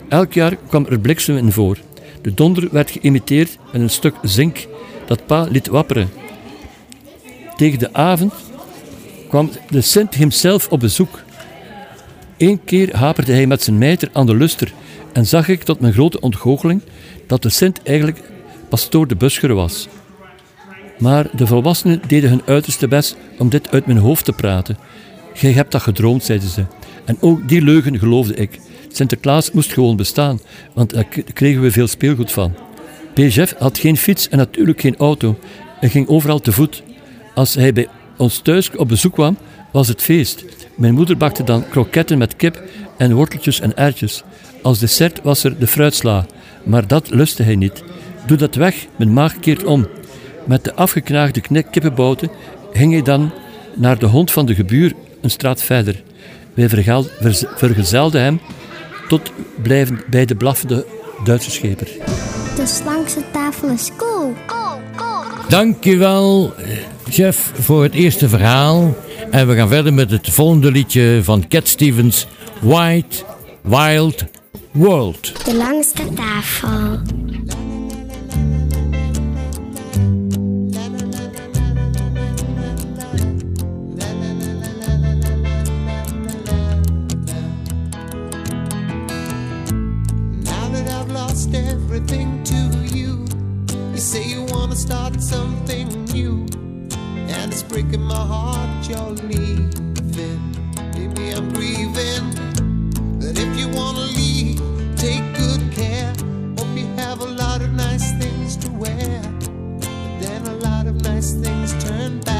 Elk jaar kwam er bliksem in voor. De donder werd geïmiteerd met een stuk zink dat pa liet wapperen. Tegen de avond kwam de Sint himself op bezoek. Eén keer haperde hij met zijn mijter aan de luster en zag ik tot mijn grote ontgoocheling dat de Sint eigenlijk pastoor de Buscher was. Maar de volwassenen deden hun uiterste best om dit uit mijn hoofd te praten. Gij hebt dat gedroomd, zeiden ze. En ook die leugen geloofde ik. Sinterklaas moest gewoon bestaan, want daar kregen we veel speelgoed van. P. Had geen fiets en natuurlijk geen auto. Hij ging overal te voet. Als hij bij ons thuis op bezoek kwam, was het feest. Mijn moeder bakte dan kroketten met kip en worteltjes en erwtjes. Als dessert was er de fruitsla, maar dat lustte hij niet. Doe dat weg, mijn maag keert om. Met de afgeknaagde knik kippenbouten ging hij dan naar de hond van de gebuur een straat verder. Wij vergezelden hem tot blijven bij de blaffende Duitse scheper. De langste tafel is cool. Dankjewel, eh, Jeff, voor het eerste verhaal. En we gaan verder met het volgende liedje van Cat Stevens, White Wild World. De langste tafel. Now that I've lost everything to you, you say you wanna start something new, and it's breaking my heart you're leaving. Maybe I'm grieving, but if you wanna leave, take good care. Hope you have a lot of nice things to wear, but then a lot of nice things turn bad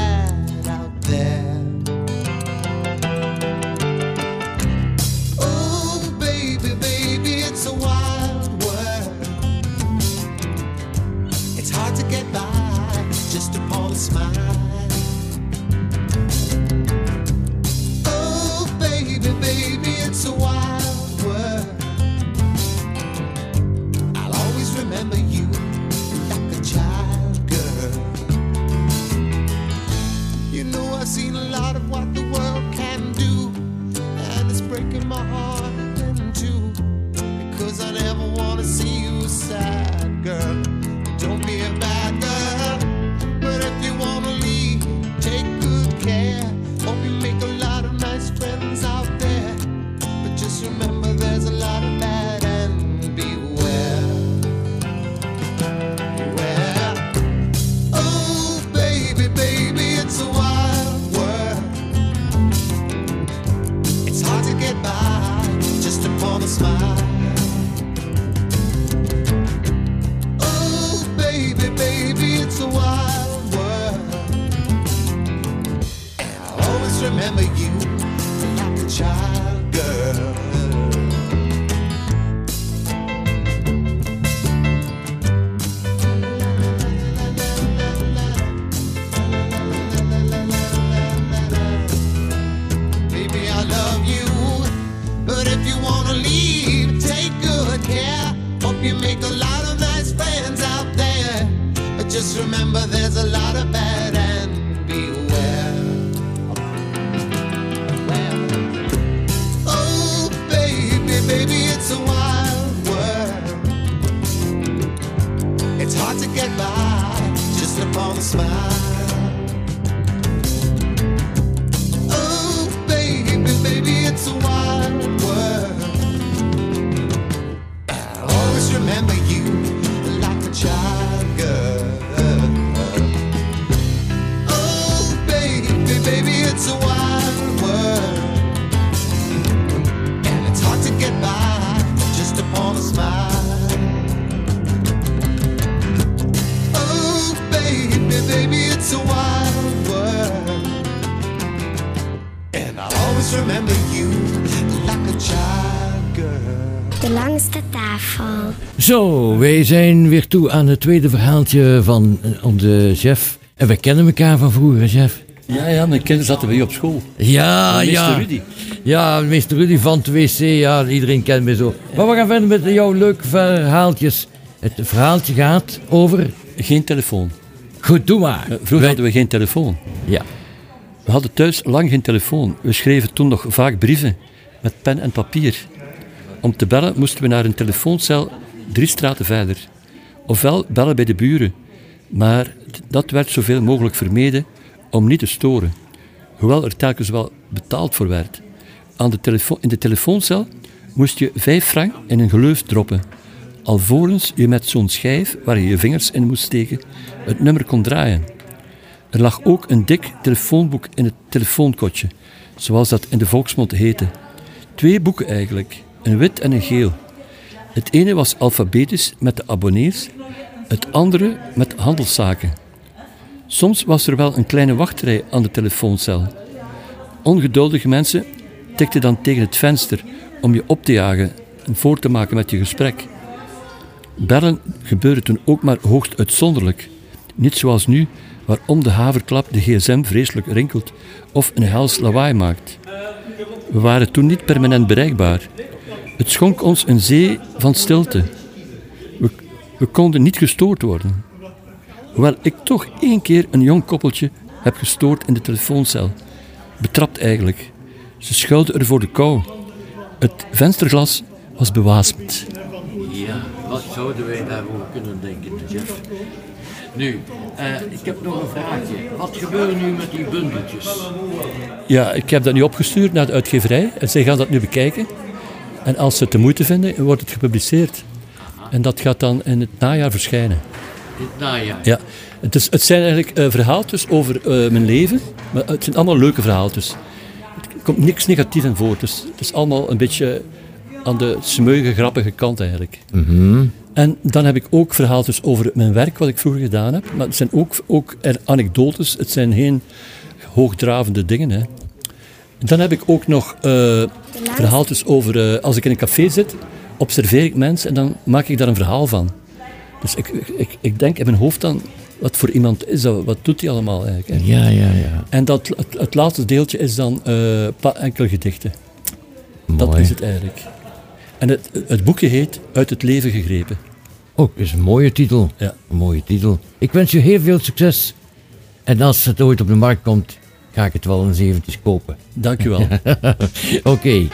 Zo, wij zijn weer toe aan het tweede verhaaltje van eh, onze chef. En we kennen elkaar van vroeger, chef. Ja, ja, mijn kinderen zaten bij op school. Ja, Meester ja. Rudy. Ja, meester Rudy van het WC, ja, iedereen kent me zo. Maar we gaan verder met jouw leuke verhaaltjes. Het verhaaltje gaat over... Geen telefoon. Goed, doe maar. Eh, Vroeger hadden we geen telefoon. Ja. We hadden thuis lang geen telefoon. We schreven toen nog vaak brieven met pen en papier. Om te bellen moesten we naar een telefooncel drie straten verder. Ofwel bellen bij de buren. Maar dat werd zoveel mogelijk vermeden om niet te storen. Hoewel er telkens wel betaald voor werd. Aan de in de telefooncel moest je vijf frank in een geleuf droppen. Alvorens je met zo'n schijf, waar je je vingers in moest steken, het nummer kon draaien. Er lag ook een dik telefoonboek in het telefoonkotje, zoals dat in de volksmond heette. Twee boeken eigenlijk, een wit en een geel. Het ene was alfabetisch met de abonnees, het andere met handelszaken. Soms was er wel een kleine wachtrij aan de telefooncel. Ongeduldige mensen tikten dan tegen het venster om je op te jagen en voor te maken met je gesprek. Bellen gebeurde toen ook maar hoogst uitzonderlijk. Niet zoals nu, waarom de haverklap de gsm vreselijk rinkelt of een hels lawaai maakt. We waren toen niet permanent bereikbaar. Het schonk ons een zee van stilte. We, we konden niet gestoord worden. Hoewel ik toch één keer een jong koppeltje heb gestoord in de telefooncel. betrapt eigenlijk. Ze schuilde er voor de kou. Het vensterglas was bewaasd. Ja, wat zouden wij daarover kunnen denken, Jeff? Nu, eh, ik heb nog een vraagje. Wat gebeurt nu met die bundeltjes? Ja, ik heb dat nu opgestuurd naar de uitgeverij en zij gaan dat nu bekijken. En als ze het de moeite vinden, wordt het gepubliceerd. En dat gaat dan in het najaar verschijnen. In het najaar. Ja, het, is, het zijn eigenlijk eh, verhaaltjes over eh, mijn leven, maar het zijn allemaal leuke verhaaltjes. Er komt niks negatief in voor, dus het is allemaal een beetje aan de smeuige, grappige kant eigenlijk. Mhm. En dan heb ik ook verhaaltjes over mijn werk, wat ik vroeger gedaan heb. Maar het zijn ook, ook er anekdotes, het zijn geen hoogdravende dingen. Hè. Dan heb ik ook nog eh verhaaltjes over, eh, als ik in een café zit, observeer ik mensen en dan maak ik daar een verhaal van. Dus ik, ik- ik, denk in mijn hoofd dan, wat voor iemand is dat, wat doet hij allemaal eigenlijk? hè? Ja, ja, ja. En dat, het, het laatste deeltje is dan pa- enkele gedichten. Dat is het eigenlijk. En het, het boekje heet Uit het leven gegrepen. Ook is een mooie titel. Ja. Een mooie titel. Ik wens je heel veel succes. En als het ooit op de markt komt, ga ik het wel eens eventjes kopen. Dank u wel. Oké.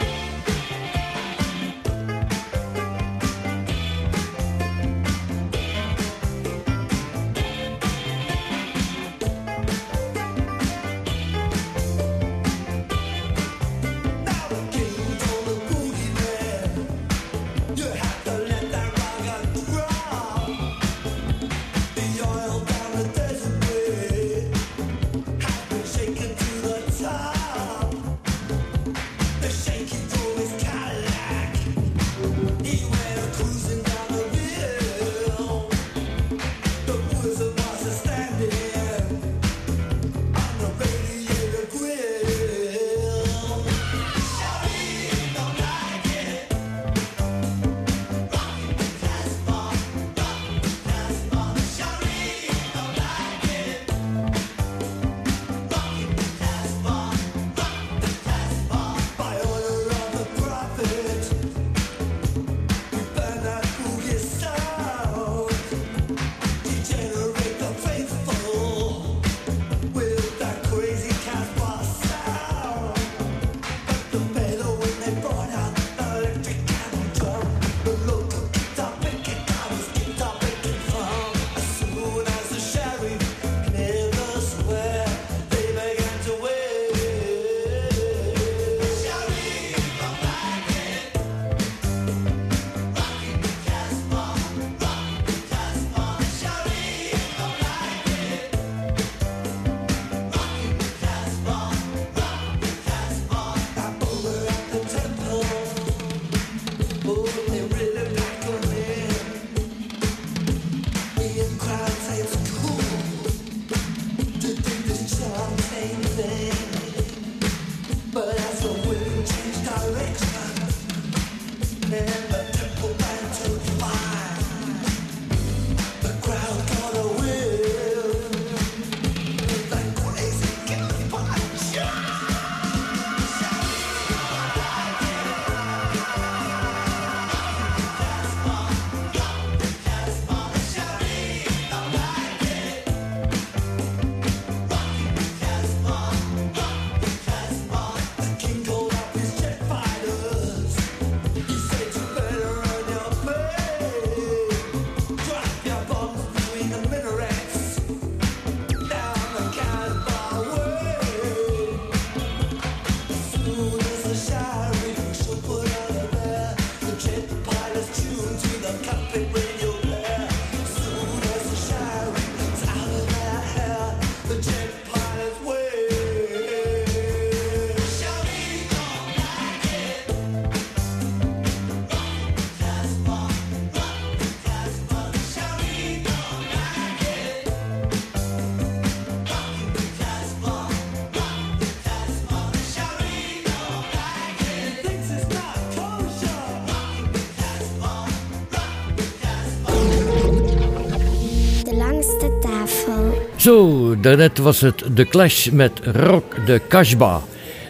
Zo, daarnet was het de Clash met Rock de Kasbah.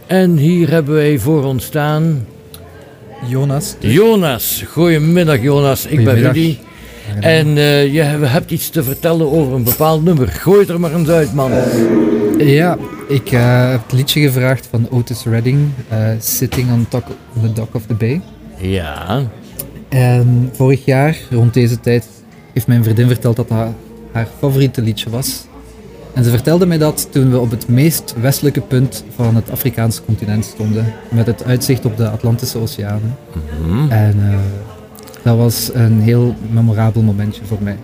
En hier hebben wij voor ons staan... Jonas. Jonas. Goedemiddag Jonas, ik ben. Rudy. En eh, je hebt iets te vertellen over een bepaald nummer. Gooi het er maar eens uit, man. Ja, ik eh, heb het liedje gevraagd van Otis Redding, eh, Sitting on, top, on the Dock of the Bay. Ja. En vorig jaar, rond deze tijd, heeft mijn vriendin verteld dat dat haar favoriete liedje was. En ze vertelde mij dat toen we op het meest westelijke punt van het Afrikaanse continent stonden, met het uitzicht op de Atlantische Oceanen. Mhm. En eh, dat was een heel memorabel momentje voor mij.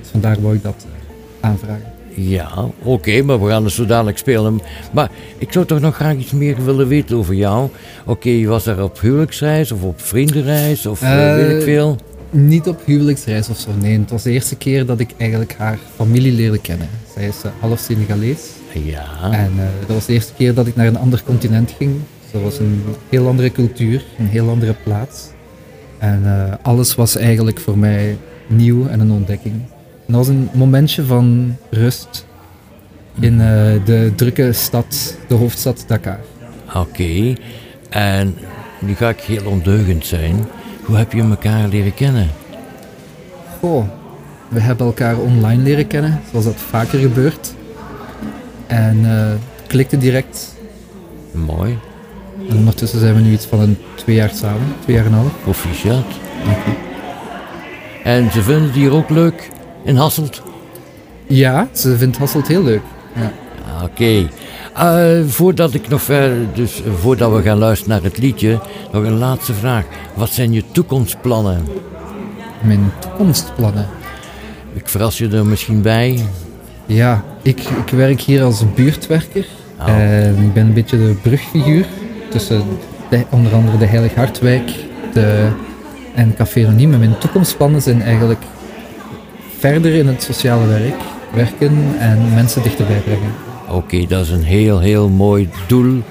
Dus vandaar wou ik dat eh, aanvragen. Ja, oké, maar we gaan het zo dadelijk spelen. Maar ik zou toch nog graag iets meer willen weten over jou. Oké, je was daar op huwelijksreis of op vriendenreis of Eh, weet ik veel. Niet op huwelijksreis of zo, nee. Het was de eerste keer dat ik eigenlijk haar familie leerde kennen. Zij is eh, half Senegalees. Ja. En eh, dat was de eerste keer dat ik naar een ander continent ging. Dus dat was een heel andere cultuur, een heel andere plaats. En eh, alles was eigenlijk voor mij nieuw en een ontdekking. En dat was een momentje van rust in de drukke stad, de hoofdstad Dakar. Oké, en nu ga ik heel ondeugend zijn. Hoe heb je elkaar leren kennen? Goh, we hebben elkaar online leren kennen, zoals dat vaker gebeurt. En het klikte direct. Mooi. En ondertussen zijn we nu iets van een twee jaar samen, twee jaar en een half. Proficiat. En ze vinden het hier ook leuk in Hasselt? Ja, ze vindt Hasselt heel leuk. Ja. Oké. Eh, voordat ik nog verder, dus eh, voordat we gaan luisteren naar het liedje, nog een laatste vraag. Wat zijn je toekomstplannen? Mijn toekomstplannen? Ik verras je er misschien bij. Ja, ik, ik werk hier als buurtwerker. Oh. En ik ben een beetje de brugfiguur tussen de, onder andere de Heilig Hartwijk de, en Café Anoniem. En mijn toekomstplannen zijn eigenlijk verder in het sociale werk werken en mensen dichterbij brengen. Oké, dat is een heel, heel mooi doel.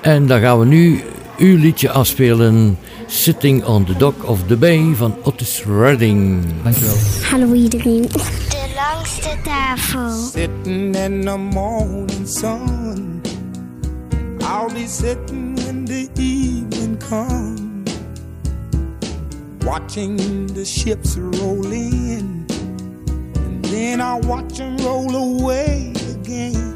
En dan gaan we nu uw liedje afspelen. Sitting on the Dock of the Bay van Otis Redding. Dankjewel. Hallo iedereen. De langste tafel. Sitting in the morning sun. I'll be sitting when the evening comes. Watching the ships roll in. And then I'll watch them roll away again.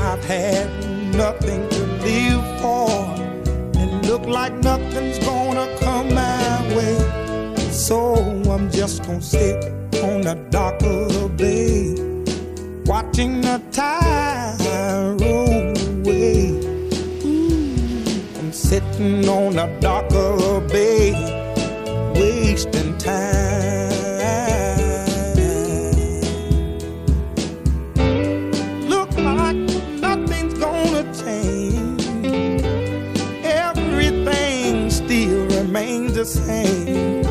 I've had nothing to live for, and look like nothing's gonna come my way. So I'm just gonna sit on the dock of the bay, watching the tide roll away. Ooh, I'm sitting on the dock of same.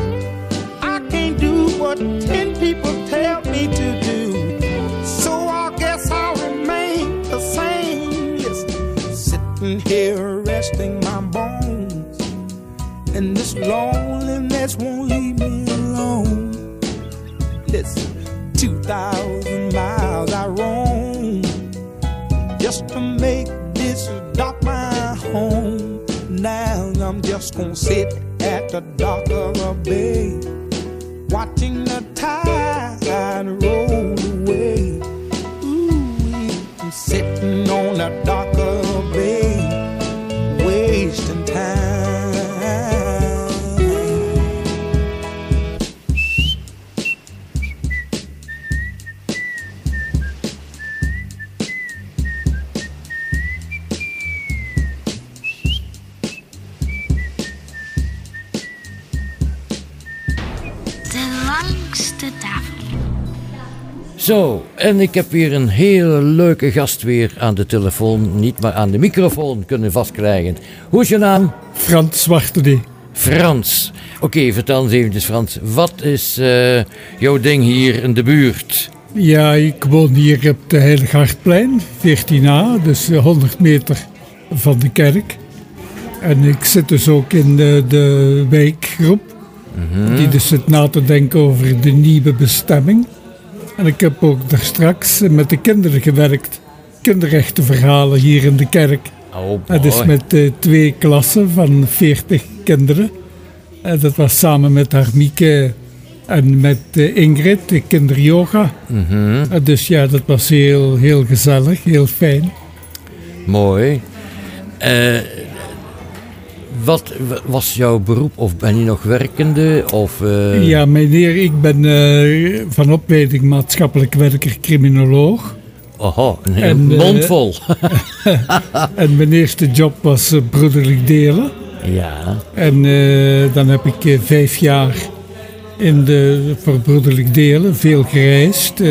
I can't do what ten people tell me to do. So I guess I'll remain the same. Yes, sitting here resting my bones. And this loneliness won't leave me alone. Listen, 2,000 miles I roam just to make this dock my home. Now I'm just gonna sit at the dock of a bay, watching Zo, en ik heb weer een hele leuke gast weer aan de telefoon, niet maar aan de microfoon kunnen vastkrijgen. Hoe is je naam? Frans Zwarterdie. Frans. Oké, vertel eens eventjes Frans, wat is eh, jouw ding hier in de buurt? Ja, ik woon hier op de Heilig Hartplein, 14a, dus eh, 100 meter van de kerk. En ik zit dus ook in de, de wijkgroep, Mhm. die dus zit na te denken over de nieuwe bestemming. En ik heb ook daar straks met de kinderen gewerkt, kinderrechtenverhalen hier in de kerk. Oh, En dus mooi. met eh, twee klassen van 40 kinderen. En dat was samen met Harmieke en met eh, Ingrid, de kinderyoga. Mhm. Dus ja, dat was heel, heel gezellig, heel fijn. Mooi. Wat was jouw beroep? Of ben je nog werkende? Of, eh, Ja, meneer, ik ben eh, van opleiding maatschappelijk werker criminoloog. Oho, een hele En, eh, mond vol. en mijn eerste job was broederlijk delen. ja. En dan heb ik vijf jaar in de, voor broederlijk delen veel gereisd,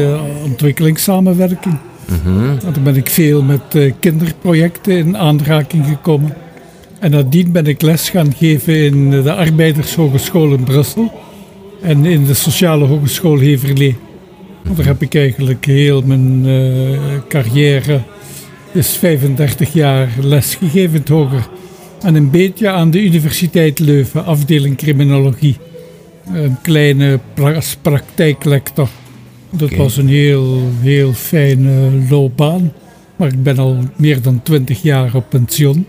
ontwikkelingssamenwerking. Mhm. En dan ben ik veel met kinderprojecten in aanraking gekomen. En nadien ben ik les gaan geven in de Arbeidershogeschool in Brussel en in de Sociale Hogeschool Heverlee. Daar heb ik eigenlijk heel mijn eh, carrière, dus 35 jaar les gegeven in het hoger. En een beetje aan de Universiteit Leuven, afdeling criminologie. Een kleine praktijklector. Dat was een heel, heel fijne loopbaan. Maar ik ben al meer dan 20 jaar op pensioen.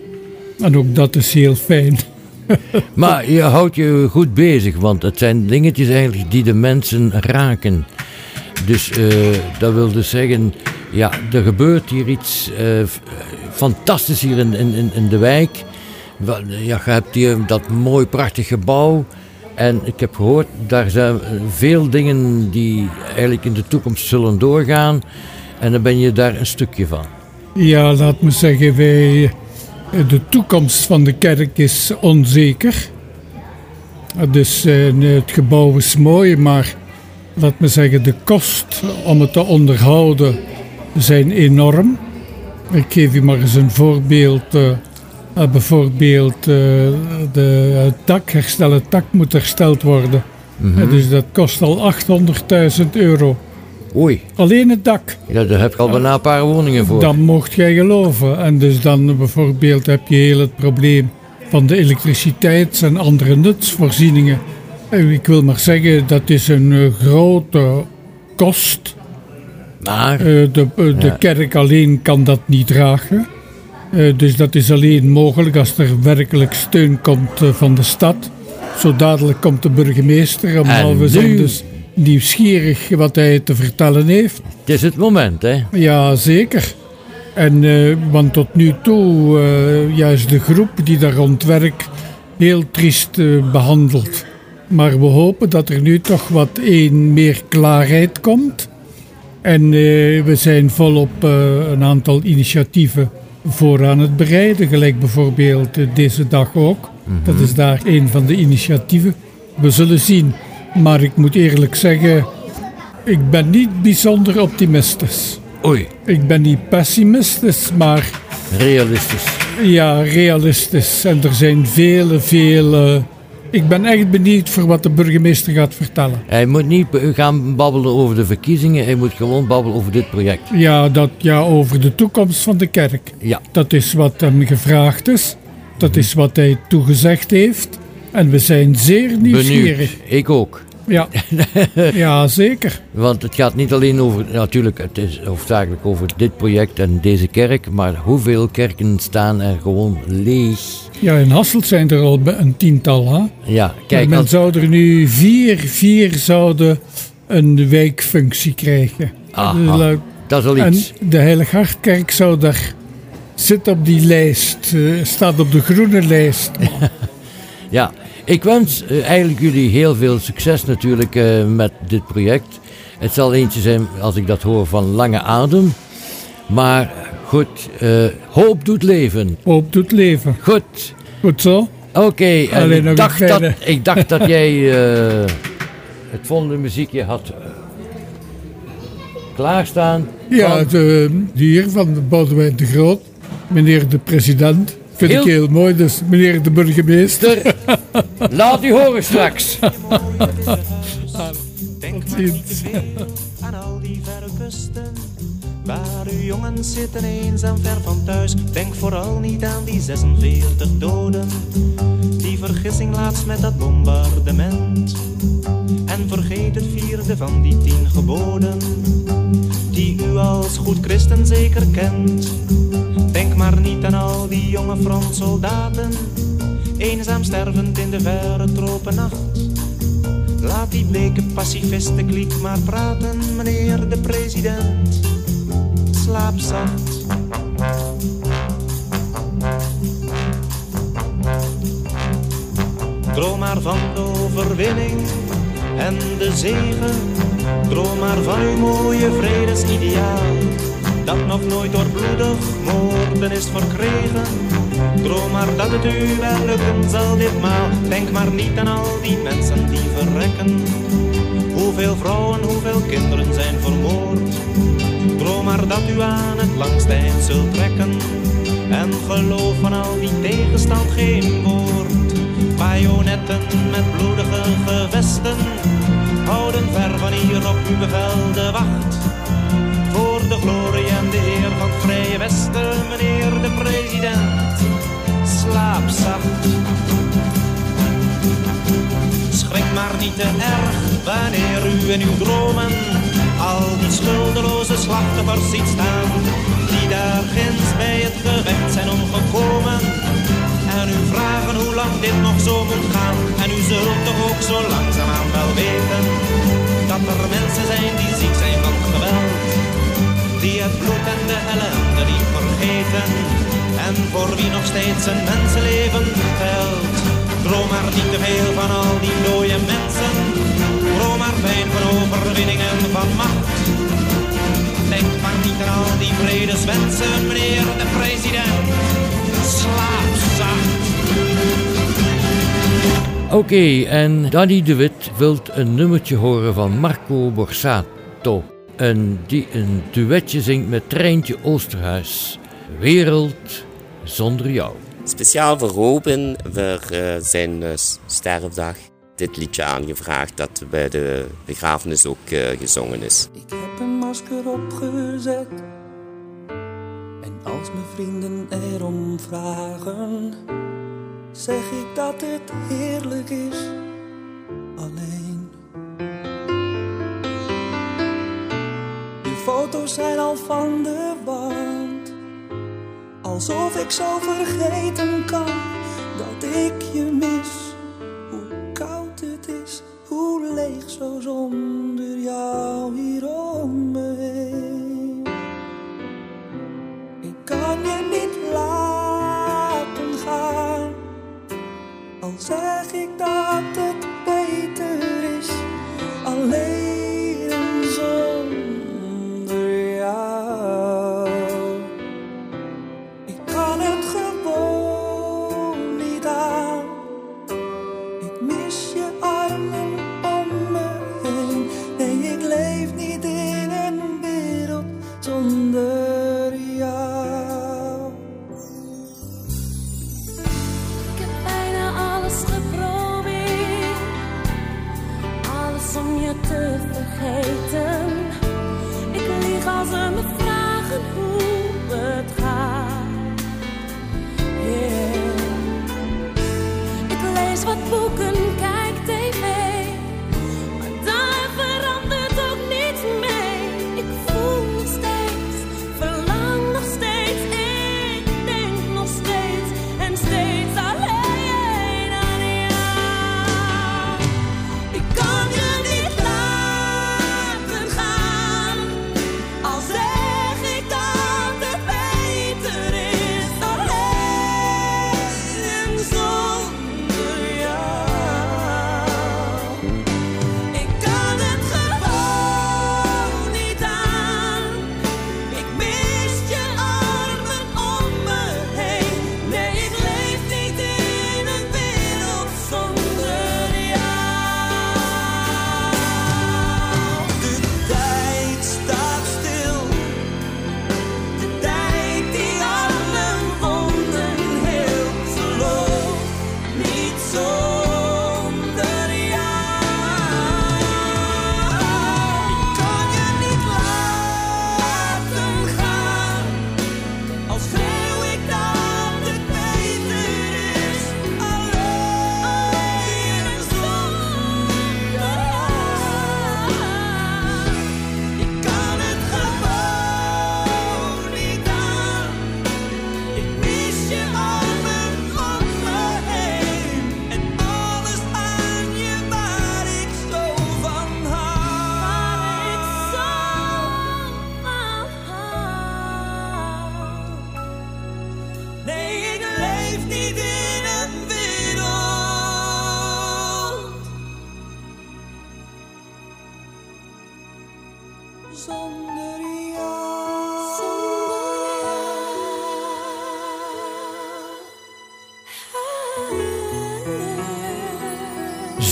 En ook dat is heel fijn. Maar je houdt je goed bezig, want het zijn dingetjes eigenlijk die de mensen raken. Dus eh, dat wil dus zeggen, ja, er gebeurt hier iets eh, fantastisch hier in, in, in- de wijk. Ja, je hebt hier dat mooi, prachtig gebouw. En ik heb gehoord, daar zijn veel dingen die eigenlijk in de toekomst zullen doorgaan. En dan ben je daar een stukje van. Ja, laat me zeggen, wij, de toekomst van de kerk is onzeker. Dus het gebouw is mooi, maar laat me zeggen, de kost om het te onderhouden zijn enorm. Ik geef u maar eens een voorbeeld. eh, bijvoorbeeld eh, de, het dak, herstel, het dak moet hersteld worden. Mhm. Dus dat kost al 800.000 euro. Oei. Alleen het dak. Ja, daar heb je al bijna een paar woningen voor. Dan mocht jij geloven. En dus dan bijvoorbeeld heb je heel het probleem van de elektriciteits- en andere nutsvoorzieningen. En ik wil maar zeggen, dat is een eh, grote kost. Maar Eh, de, eh, de Ja. kerk alleen kan dat niet dragen. Eh, dus dat is alleen mogelijk als er werkelijk steun komt eh, van de stad. Zo dadelijk komt de burgemeester, zijn nu? dus nieuwsgierig wat hij te vertellen heeft. het is het moment, hè? Ja, zeker. En, eh, want tot nu toe eh, ja, is de groep die daar rond werkt heel triest eh, behandeld. Maar we hopen dat er nu toch wat een meer klaarheid komt. En we zijn volop een aantal initiatieven voor aan het bereiden. Gelijk bijvoorbeeld deze dag ook. Dat is daar een van de initiatieven. We zullen zien. Maar ik moet eerlijk zeggen, ik ben niet bijzonder optimistisch. Oei. Ik ben niet pessimistisch, maar Realistisch. ja, realistisch. En er zijn vele, vele. Ik ben echt benieuwd voor wat de burgemeester gaat vertellen. Hij moet niet gaan babbelen over de verkiezingen, hij moet gewoon babbelen over dit project. Ja, dat, ja, over de toekomst van de kerk. Ja. Dat is wat hem gevraagd is. Dat is wat hij toegezegd heeft. En we zijn zeer nieuwsgierig. Benieuwd. Ik ook. Ja. ja, zeker. Want het gaat niet alleen over, natuurlijk, het is hoofdzakelijk over dit project en deze kerk, maar hoeveel kerken staan er gewoon leeg? Ja, in Hasselt zijn er al een tiental. Hè? Ja, kijk, men als, zou er nu vier, vier zouden een wijkfunctie krijgen. Aha, dat is al En iets. de Heilig Hartkerk zou daar zit op die lijst, eh, staat op de groene lijst. Ja, ik wens eh, eigenlijk jullie heel veel succes natuurlijk eh, met dit project. Het zal eentje zijn, als ik dat hoor, van lange adem. Maar goed, eh, hoop doet leven. Hoop doet leven. Goed. Goed zo. Oké, en ik dacht, dat, ik dacht dat jij eh, het volgende muziekje had klaarstaan. Ja, Van- de, hier van de Boudewijn de Groot, meneer de president, vind Heel- ik heel mooi. Dus meneer de burgemeester. Laat u horen straks. Denk Tot ziens. Aan al die verre kusten, waar uw jongens zitten eenzaam ver van thuis. Denk vooral niet aan die 46 doden, die vergissing laatst met dat bombardement. En vergeet het vierde van die tien geboden, die u als goed christen zeker kent. Denk maar niet aan al die jonge frontsoldaten, eenzaam stervend in de verre tropennacht. Laat die bleke pacifisten maar praten, meneer de president. Slaap zacht. Droom maar van de overwinning en de zegen. Droom maar van uw mooie vredesideaal. Dat nog nooit door bloedig moorden is verkregen. Droom maar dat het u wel lukken zal ditmaal. Denk maar niet aan al die mensen die verrekken. Hoeveel vrouwen, hoeveel kinderen zijn vermoord. Droom maar dat u aan het langst eind zult trekken. En geloof van al die tegenstand geen woord. Bajonetten met bloedige gewesten houden ver van hier op uw bevel de wacht. Voor de glorie en de eer van Vrije Westen, meneer de president. Slaap zacht. Schrik maar niet te erg wanneer u in uw dromen al die schuldeloze slachtoffers ziet staan. Die daar ginds bij het gevecht zijn omgekomen. En u vragen hoe lang dit nog zo moet gaan. En u zult toch ook zo langzaamaan wel weten. Dat er mensen zijn die ziek zijn van geweld. Die het bloed en de ellende niet vergeten. En voor wie nog steeds een mensenleven telt. Droom maar niet te veel van al die dode mensen. Fijn van overwinningen van macht. Denk maar niet aan al die vredeswensen, meneer de president. Slaap zacht. Oké, en Danny de Wit wilt een nummertje horen van Marco Borsato. En die een duetje zingt met Treintje Oosterhuis. Wereld zonder jou. Speciaal voor Robin, voor eh, zijn eh, sterfdag, dit liedje aangevraagd dat bij de begrafenis ook eh, gezongen is. Ik heb een masker opgezet. En als mijn vrienden erom vragen, zeg ik dat het heerlijk is. Alleen. De foto's zijn al van de wand. Alsof ik zo vergeten kan dat ik je mis. Hoe leeg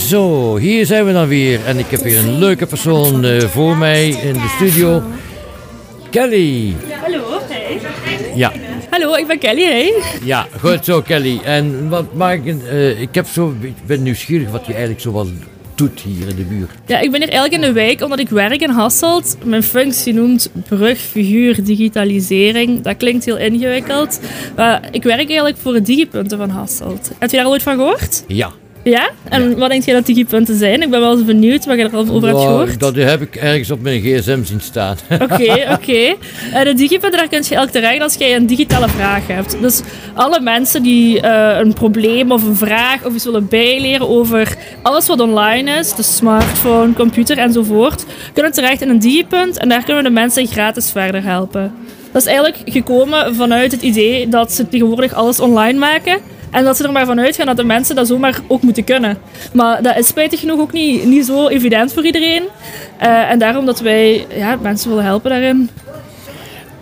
Zo, hier zijn we dan weer. En ik heb hier een leuke persoon eh, voor mij in de studio. Kelly. Hallo, hey. Ja, Hallo, ik ben Kelly, hey. ja, goed zo Kelly. En wat maak ik, eh, ik heb zo, ik ben nieuwsgierig wat je eigenlijk zo wel doet hier in de buurt. Ja, ik ben hier eigenlijk in de wijk omdat ik werk in Hasselt. Mijn functie noemt brugfiguur digitalisering. Dat klinkt heel ingewikkeld. Maar ik werk eigenlijk voor het digipunten van Hasselt. Heb je daar ooit van gehoord? Ja. Ja? En wat denk je dat digipunten zijn? Ik ben wel eens benieuwd wat je er al over hebt Nou, gehoord. Dat heb ik ergens op mijn gsm zien staan. Oké, oké. Eh, De digipunten, daar kun je elk terecht als jij een digitale vraag hebt. Dus alle mensen die eh, een probleem of een vraag of iets willen bijleren over alles wat online is, de smartphone, computer enzovoort, kunnen terecht in een digipunt en daar kunnen we de mensen gratis verder helpen. Dat is eigenlijk gekomen vanuit het idee dat ze tegenwoordig alles online maken. En dat ze er maar van uitgaan dat de mensen dat zomaar ook moeten kunnen. Maar dat is spijtig genoeg ook niet, niet zo evident voor iedereen. Eh, en daarom dat wij ja, mensen willen helpen daarin.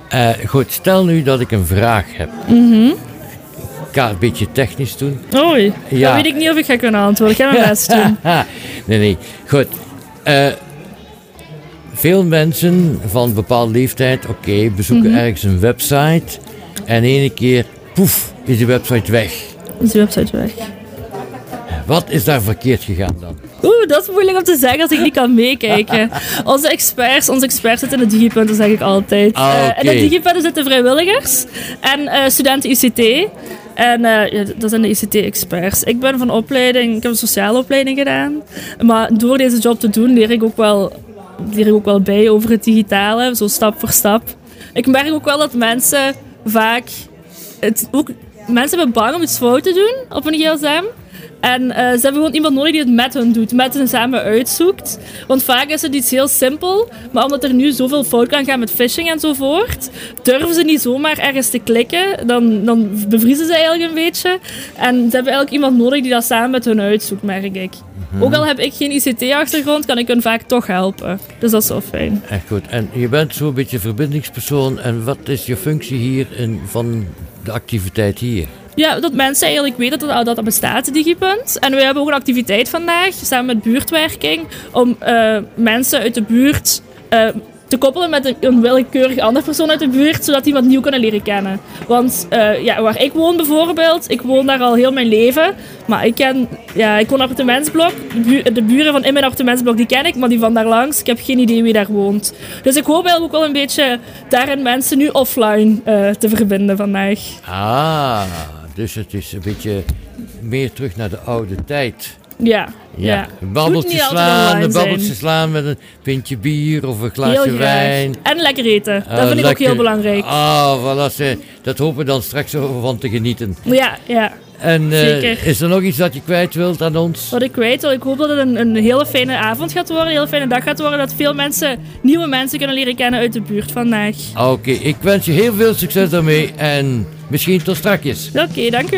Eh, goed, stel nu dat ik een vraag heb. Mhm. Ik ga een beetje technisch doen. Oei, Ja. dat weet ik niet of ik ga kunnen antwoorden. Ik ga mijn best doen. nee, nee. Goed. Eh, veel mensen van een bepaalde leeftijd, oké, bezoeken Mhm. ergens een website. En ene keer, poef, is de website weg. Is de website weg? Wat is daar verkeerd gegaan dan? Oeh, dat is moeilijk om te zeggen als ik niet kan meekijken. Onze experts, onze experts zitten in de digipunten, zeg ik altijd. Ah, Eh, oké. in de digipunten zitten vrijwilligers en eh, studenten ICT. En eh, ja, dat zijn de ICT-experts. Ik ben van opleiding, ik heb een sociale opleiding gedaan. Maar door deze job te doen leer ik ook wel, leer ik ook wel bij over het digitale, zo stap voor stap. Ik merk ook wel dat mensen vaak het ook, mensen hebben bang om iets fout te doen op een gsm. En eh, ze hebben gewoon iemand nodig die het met hen doet, met hen samen uitzoekt. Want vaak is het iets heel simpel, maar omdat er nu zoveel fout kan gaan met phishing enzovoort, durven ze niet zomaar ergens te klikken. Dan, dan bevriezen ze eigenlijk een beetje. En ze hebben eigenlijk iemand nodig die dat samen met hun uitzoekt, merk ik. Mhm. Ook al heb ik geen ICT-achtergrond, kan ik hun vaak toch helpen. Dus dat is wel fijn. Echt goed. En je bent zo'n beetje verbindingspersoon. En wat is je functie hier in, van de activiteit hier? Ja, dat mensen eigenlijk weten dat dat, bestaat, Digipunt. En we hebben ook een activiteit vandaag, samen met buurtwerking, om eh, mensen uit de buurt eh, te koppelen met een, een willekeurig andere persoon uit de buurt, zodat die iemand nieuw kunnen leren kennen. Want eh, ja, waar ik woon bijvoorbeeld, ik woon daar al heel mijn leven, maar ik ken, ja, ik woon een appartementsblok. De, bu- de buren van in mijn appartementsblok, die ken ik, maar die van daar langs, ik heb geen idee wie daar woont. Dus ik hoop eigenlijk ook wel een beetje daarin mensen nu offline eh, te verbinden vandaag. Ah, dus het is een beetje meer terug naar de oude tijd. Ja, ja. Ja, een babbeltje Moet niet altijd slaan, een babbeltje slaan met een pintje bier of een glaasje wijn. En lekker eten. Ah, dat vind ik ook heel belangrijk. Ah, voilà, ze- dat hopen we dan straks zo van te genieten. Ja, ja. En eh, is er nog iets dat je kwijt wilt aan ons? Wat ik weet, wil, ik hoop dat het een, een hele fijne avond gaat worden, een hele fijne dag gaat worden. Dat veel mensen, nieuwe mensen kunnen leren kennen uit de buurt vandaag. Oké, ik wens je heel veel succes daarmee en misschien tot strakjes. Oké, dank u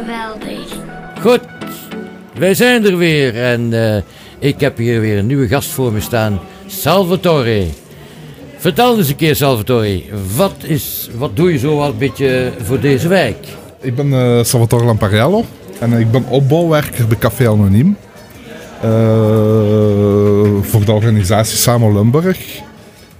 geweldig. Goed, wij zijn er weer en eh, ik heb hier weer een nieuwe gast voor me staan, Salvatore. Vertel eens een keer, Salvatore, wat, is, wat doe je zo al een beetje voor deze wijk? Ik ben eh, Salvatore Lampariello en ik ben opbouwwerker bij Café Anoniem. Eh, voor de organisatie Samo Limburg.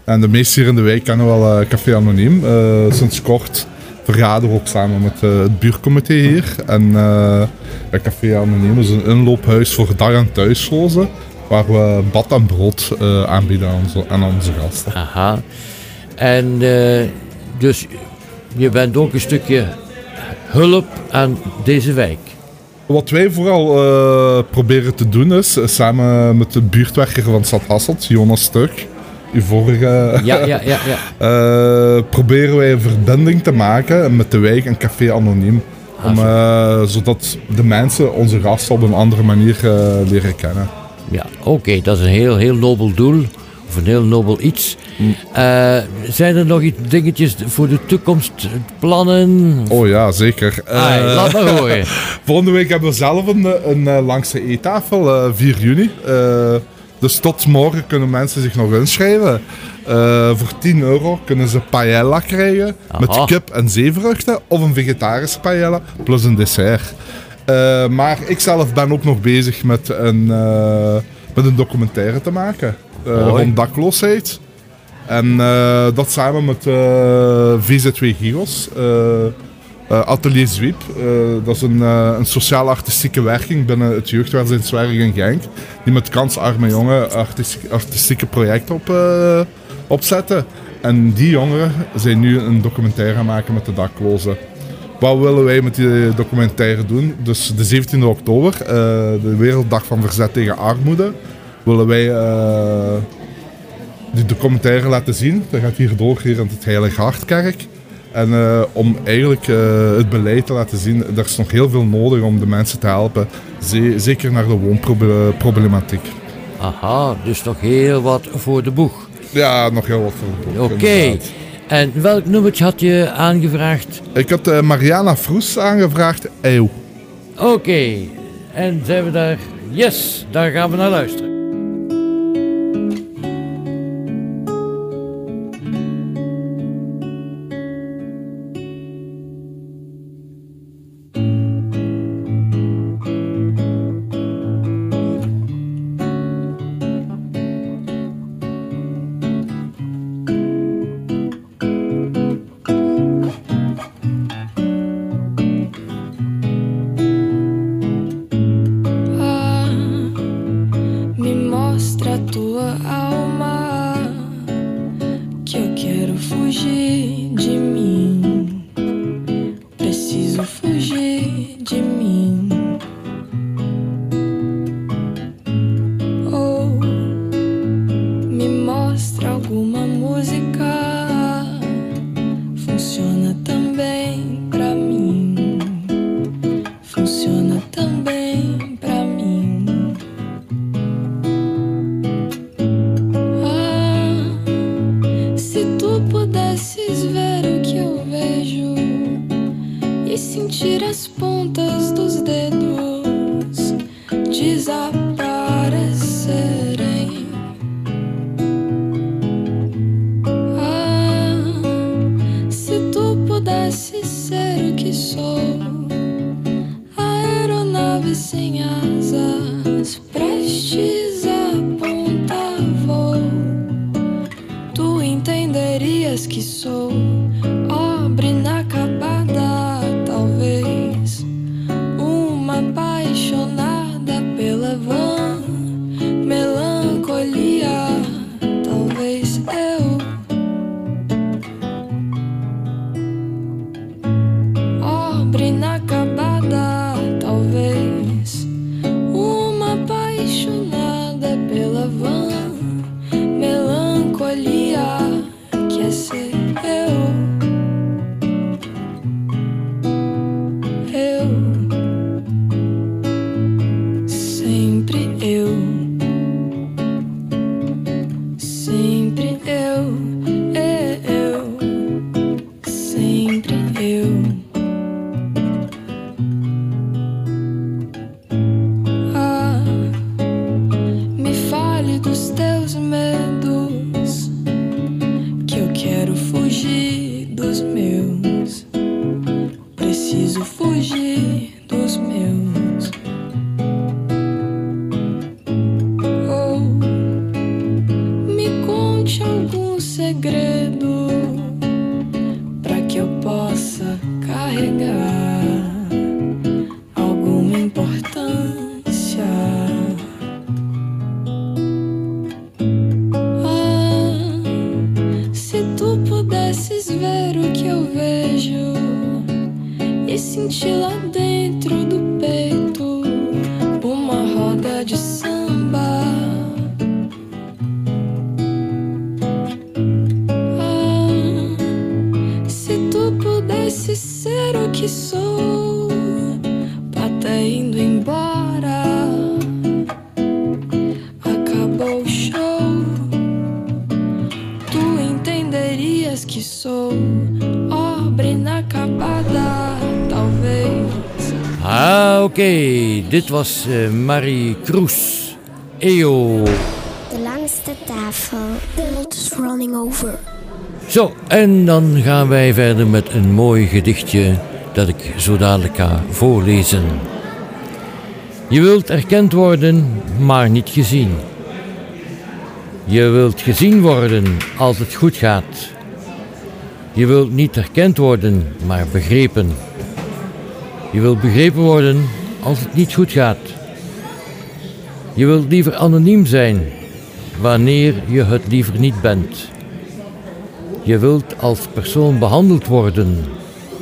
En de meesten hier in de wijk kennen wel Café Anoniem. Eh, sinds kort vergaderen ook samen met eh, het buurtcomité hier. En eh, bij Café Anoniem is een inloophuis voor dag- en thuislozen. Waar we bad en brood eh, aanbieden aan onze, aan onze gasten. Aha. En dus je bent ook een stukje hulp aan deze wijk. Wat wij vooral proberen te doen is, samen met de buurtwerker van Stad Hasselt, Jonas Stuk, uw vorige, Ja, ja, ja, ja. eh, proberen wij een verbinding te maken met de wijk en Café Anoniem. Om, eh, zodat de mensen onze gasten op een andere manier eh, leren kennen. Ja, oké, dat is een heel, heel nobel doel. Of een heel nobel iets. Eh, zijn er nog iets, dingetjes voor de toekomst, plannen? Oh ja, zeker. Ah, Eh, laat maar horen. Volgende week hebben we zelf een, een, langste eettafel, eh 4 juni. Dus tot morgen kunnen mensen zich nog inschrijven. Eh, voor 10 euro kunnen ze paella krijgen Aha. met kip en zeevruchten of een vegetarische paella plus een dessert. Eh, maar ik zelf ben ook nog bezig met een, eh, met een documentaire te maken rond dakloosheid. En dat samen met eh, VZW Giros. Eh, Atelier Zwiep. eh, dat is een, eh, een sociaal-artistieke werking binnen het jeugdwelzijnswerk in Genk. Die met kansarme jongeren artistieke, artistieke projecten op, opzetten. En die jongeren zijn nu een documentaire aan het maken met de daklozen. Wat willen wij met die documentaire doen? Dus de 17e oktober, de Werelddag van Verzet tegen Armoede, willen wij die documentaire laten zien. Dat gaat hier door hier in het Heilige Hartkerk. En eh, om eigenlijk eh, het beleid te laten zien, er is nog heel veel nodig om de mensen te helpen. Ze- zeker naar de woonproblematiek. Aha, dus nog heel wat voor de boeg. Ja, nog heel wat voor de boeg. Oké. En welk nummertje had je aangevraagd? Ik had eh, Mariana Vroes aangevraagd, Eeuw. Oké. En zijn we daar? Yes, daar gaan we naar luisteren. Sou, até indo embora. Acabou o show, tu entenderias que sou obra inacabada, talvez. Ah, oké. Dit was eh, Marie Kroes. Eyo. De langste tafel. The world is running over. Zo, en dan gaan wij verder met een mooi gedichtje dat ik zo dadelijk ga voorlezen. Je wilt erkend worden, maar niet gezien. Je wilt gezien worden als het goed gaat. Je wilt niet erkend worden, maar begrepen. Je wilt begrepen worden als het niet goed gaat. Je wilt liever anoniem zijn wanneer je het liever niet bent. Je wilt als persoon behandeld worden,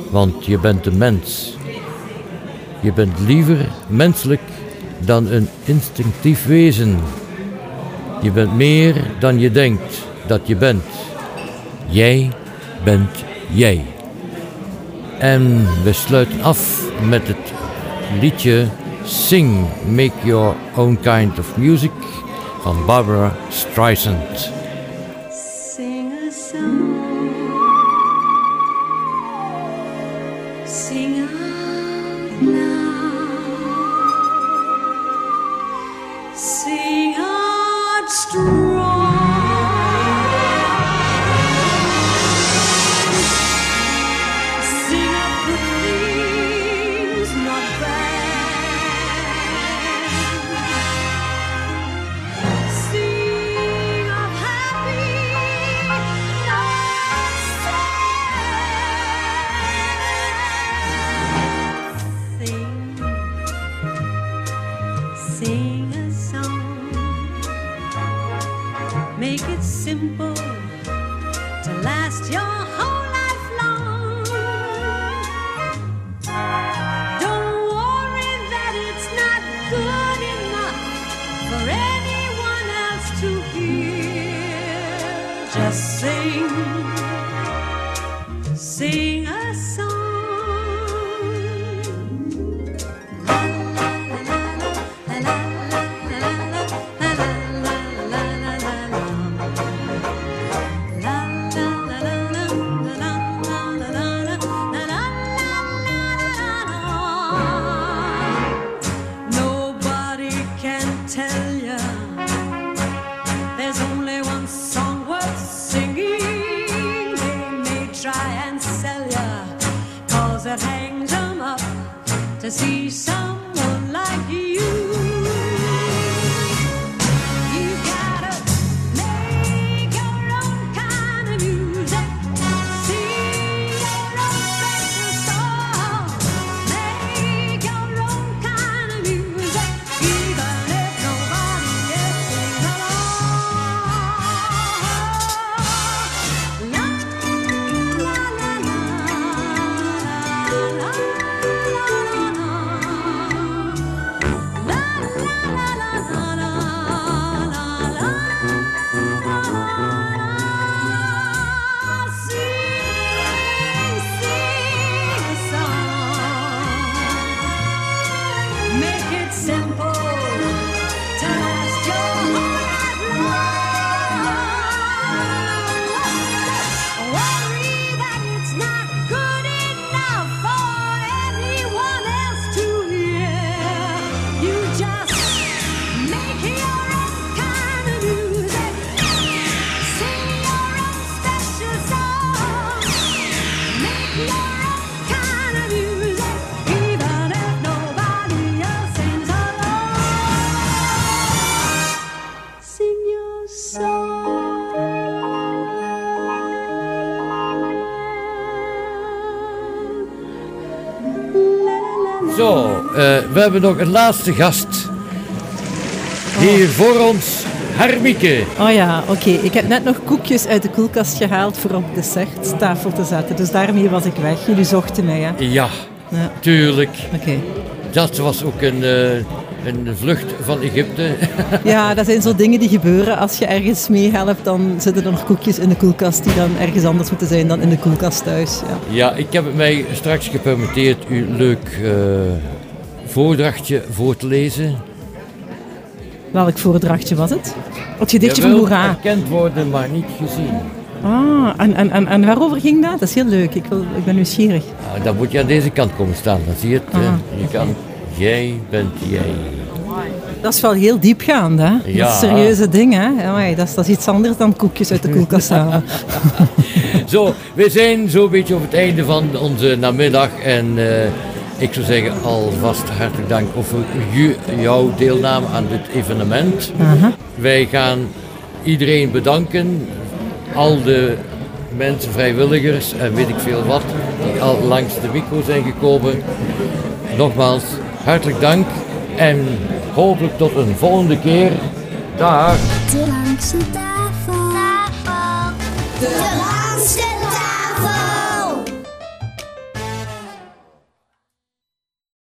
want je bent een mens. Je bent liever menselijk dan een instinctief wezen. Je bent meer dan je denkt dat je bent. Jij bent jij. En we sluiten af met het liedje Sing, Make Your Own Kind of Music van Barbara Streisand. It hangs 'em up to see someone like. You we hebben nog een laatste gast. Hier voor ons, Hermieke. Oh ja, oké. Ik heb net nog koekjes uit de koelkast gehaald voor op de desserttafel te zetten. Dus daarmee was ik weg. Jullie zochten mij, hè? Ja, Ja. tuurlijk. Oké. Dat was ook een, eh, een vlucht van Egypte. Ja, dat zijn zo dingen die gebeuren. Als je ergens meehelpt, dan zitten er nog koekjes in de koelkast die dan ergens anders moeten zijn dan in de koelkast thuis. Ja. Ja, ik heb het mij straks gepermitteerd u leuk eh, voordrachtje voor te lezen. Welk voordrachtje was het? Het gedichtje Je van Hoera. erkend worden, maar niet gezien. Ah, en, en, en, en waarover ging dat? Dat is heel leuk. Ik, wil, ik ben nieuwsgierig. Ah, dan moet je aan deze kant komen staan, dan zie je het. Ah. Je kan, jij bent jij. Dat is wel heel diepgaand, hè? Dat Ja. is serieuze dingen, hè? Amai, dat, is, dat is iets anders dan koekjes uit de koelkast halen. Zo, we zijn zo'n beetje op het einde van onze namiddag en eh, ik zou zeggen alvast hartelijk dank voor jouw deelname aan dit evenement. Aha. Wij gaan iedereen bedanken, al de mensen, vrijwilligers en weet ik veel wat, die al langs de micro zijn gekomen. Nogmaals, hartelijk dank en hopelijk tot een volgende keer. Dag! De langste tafel. De langste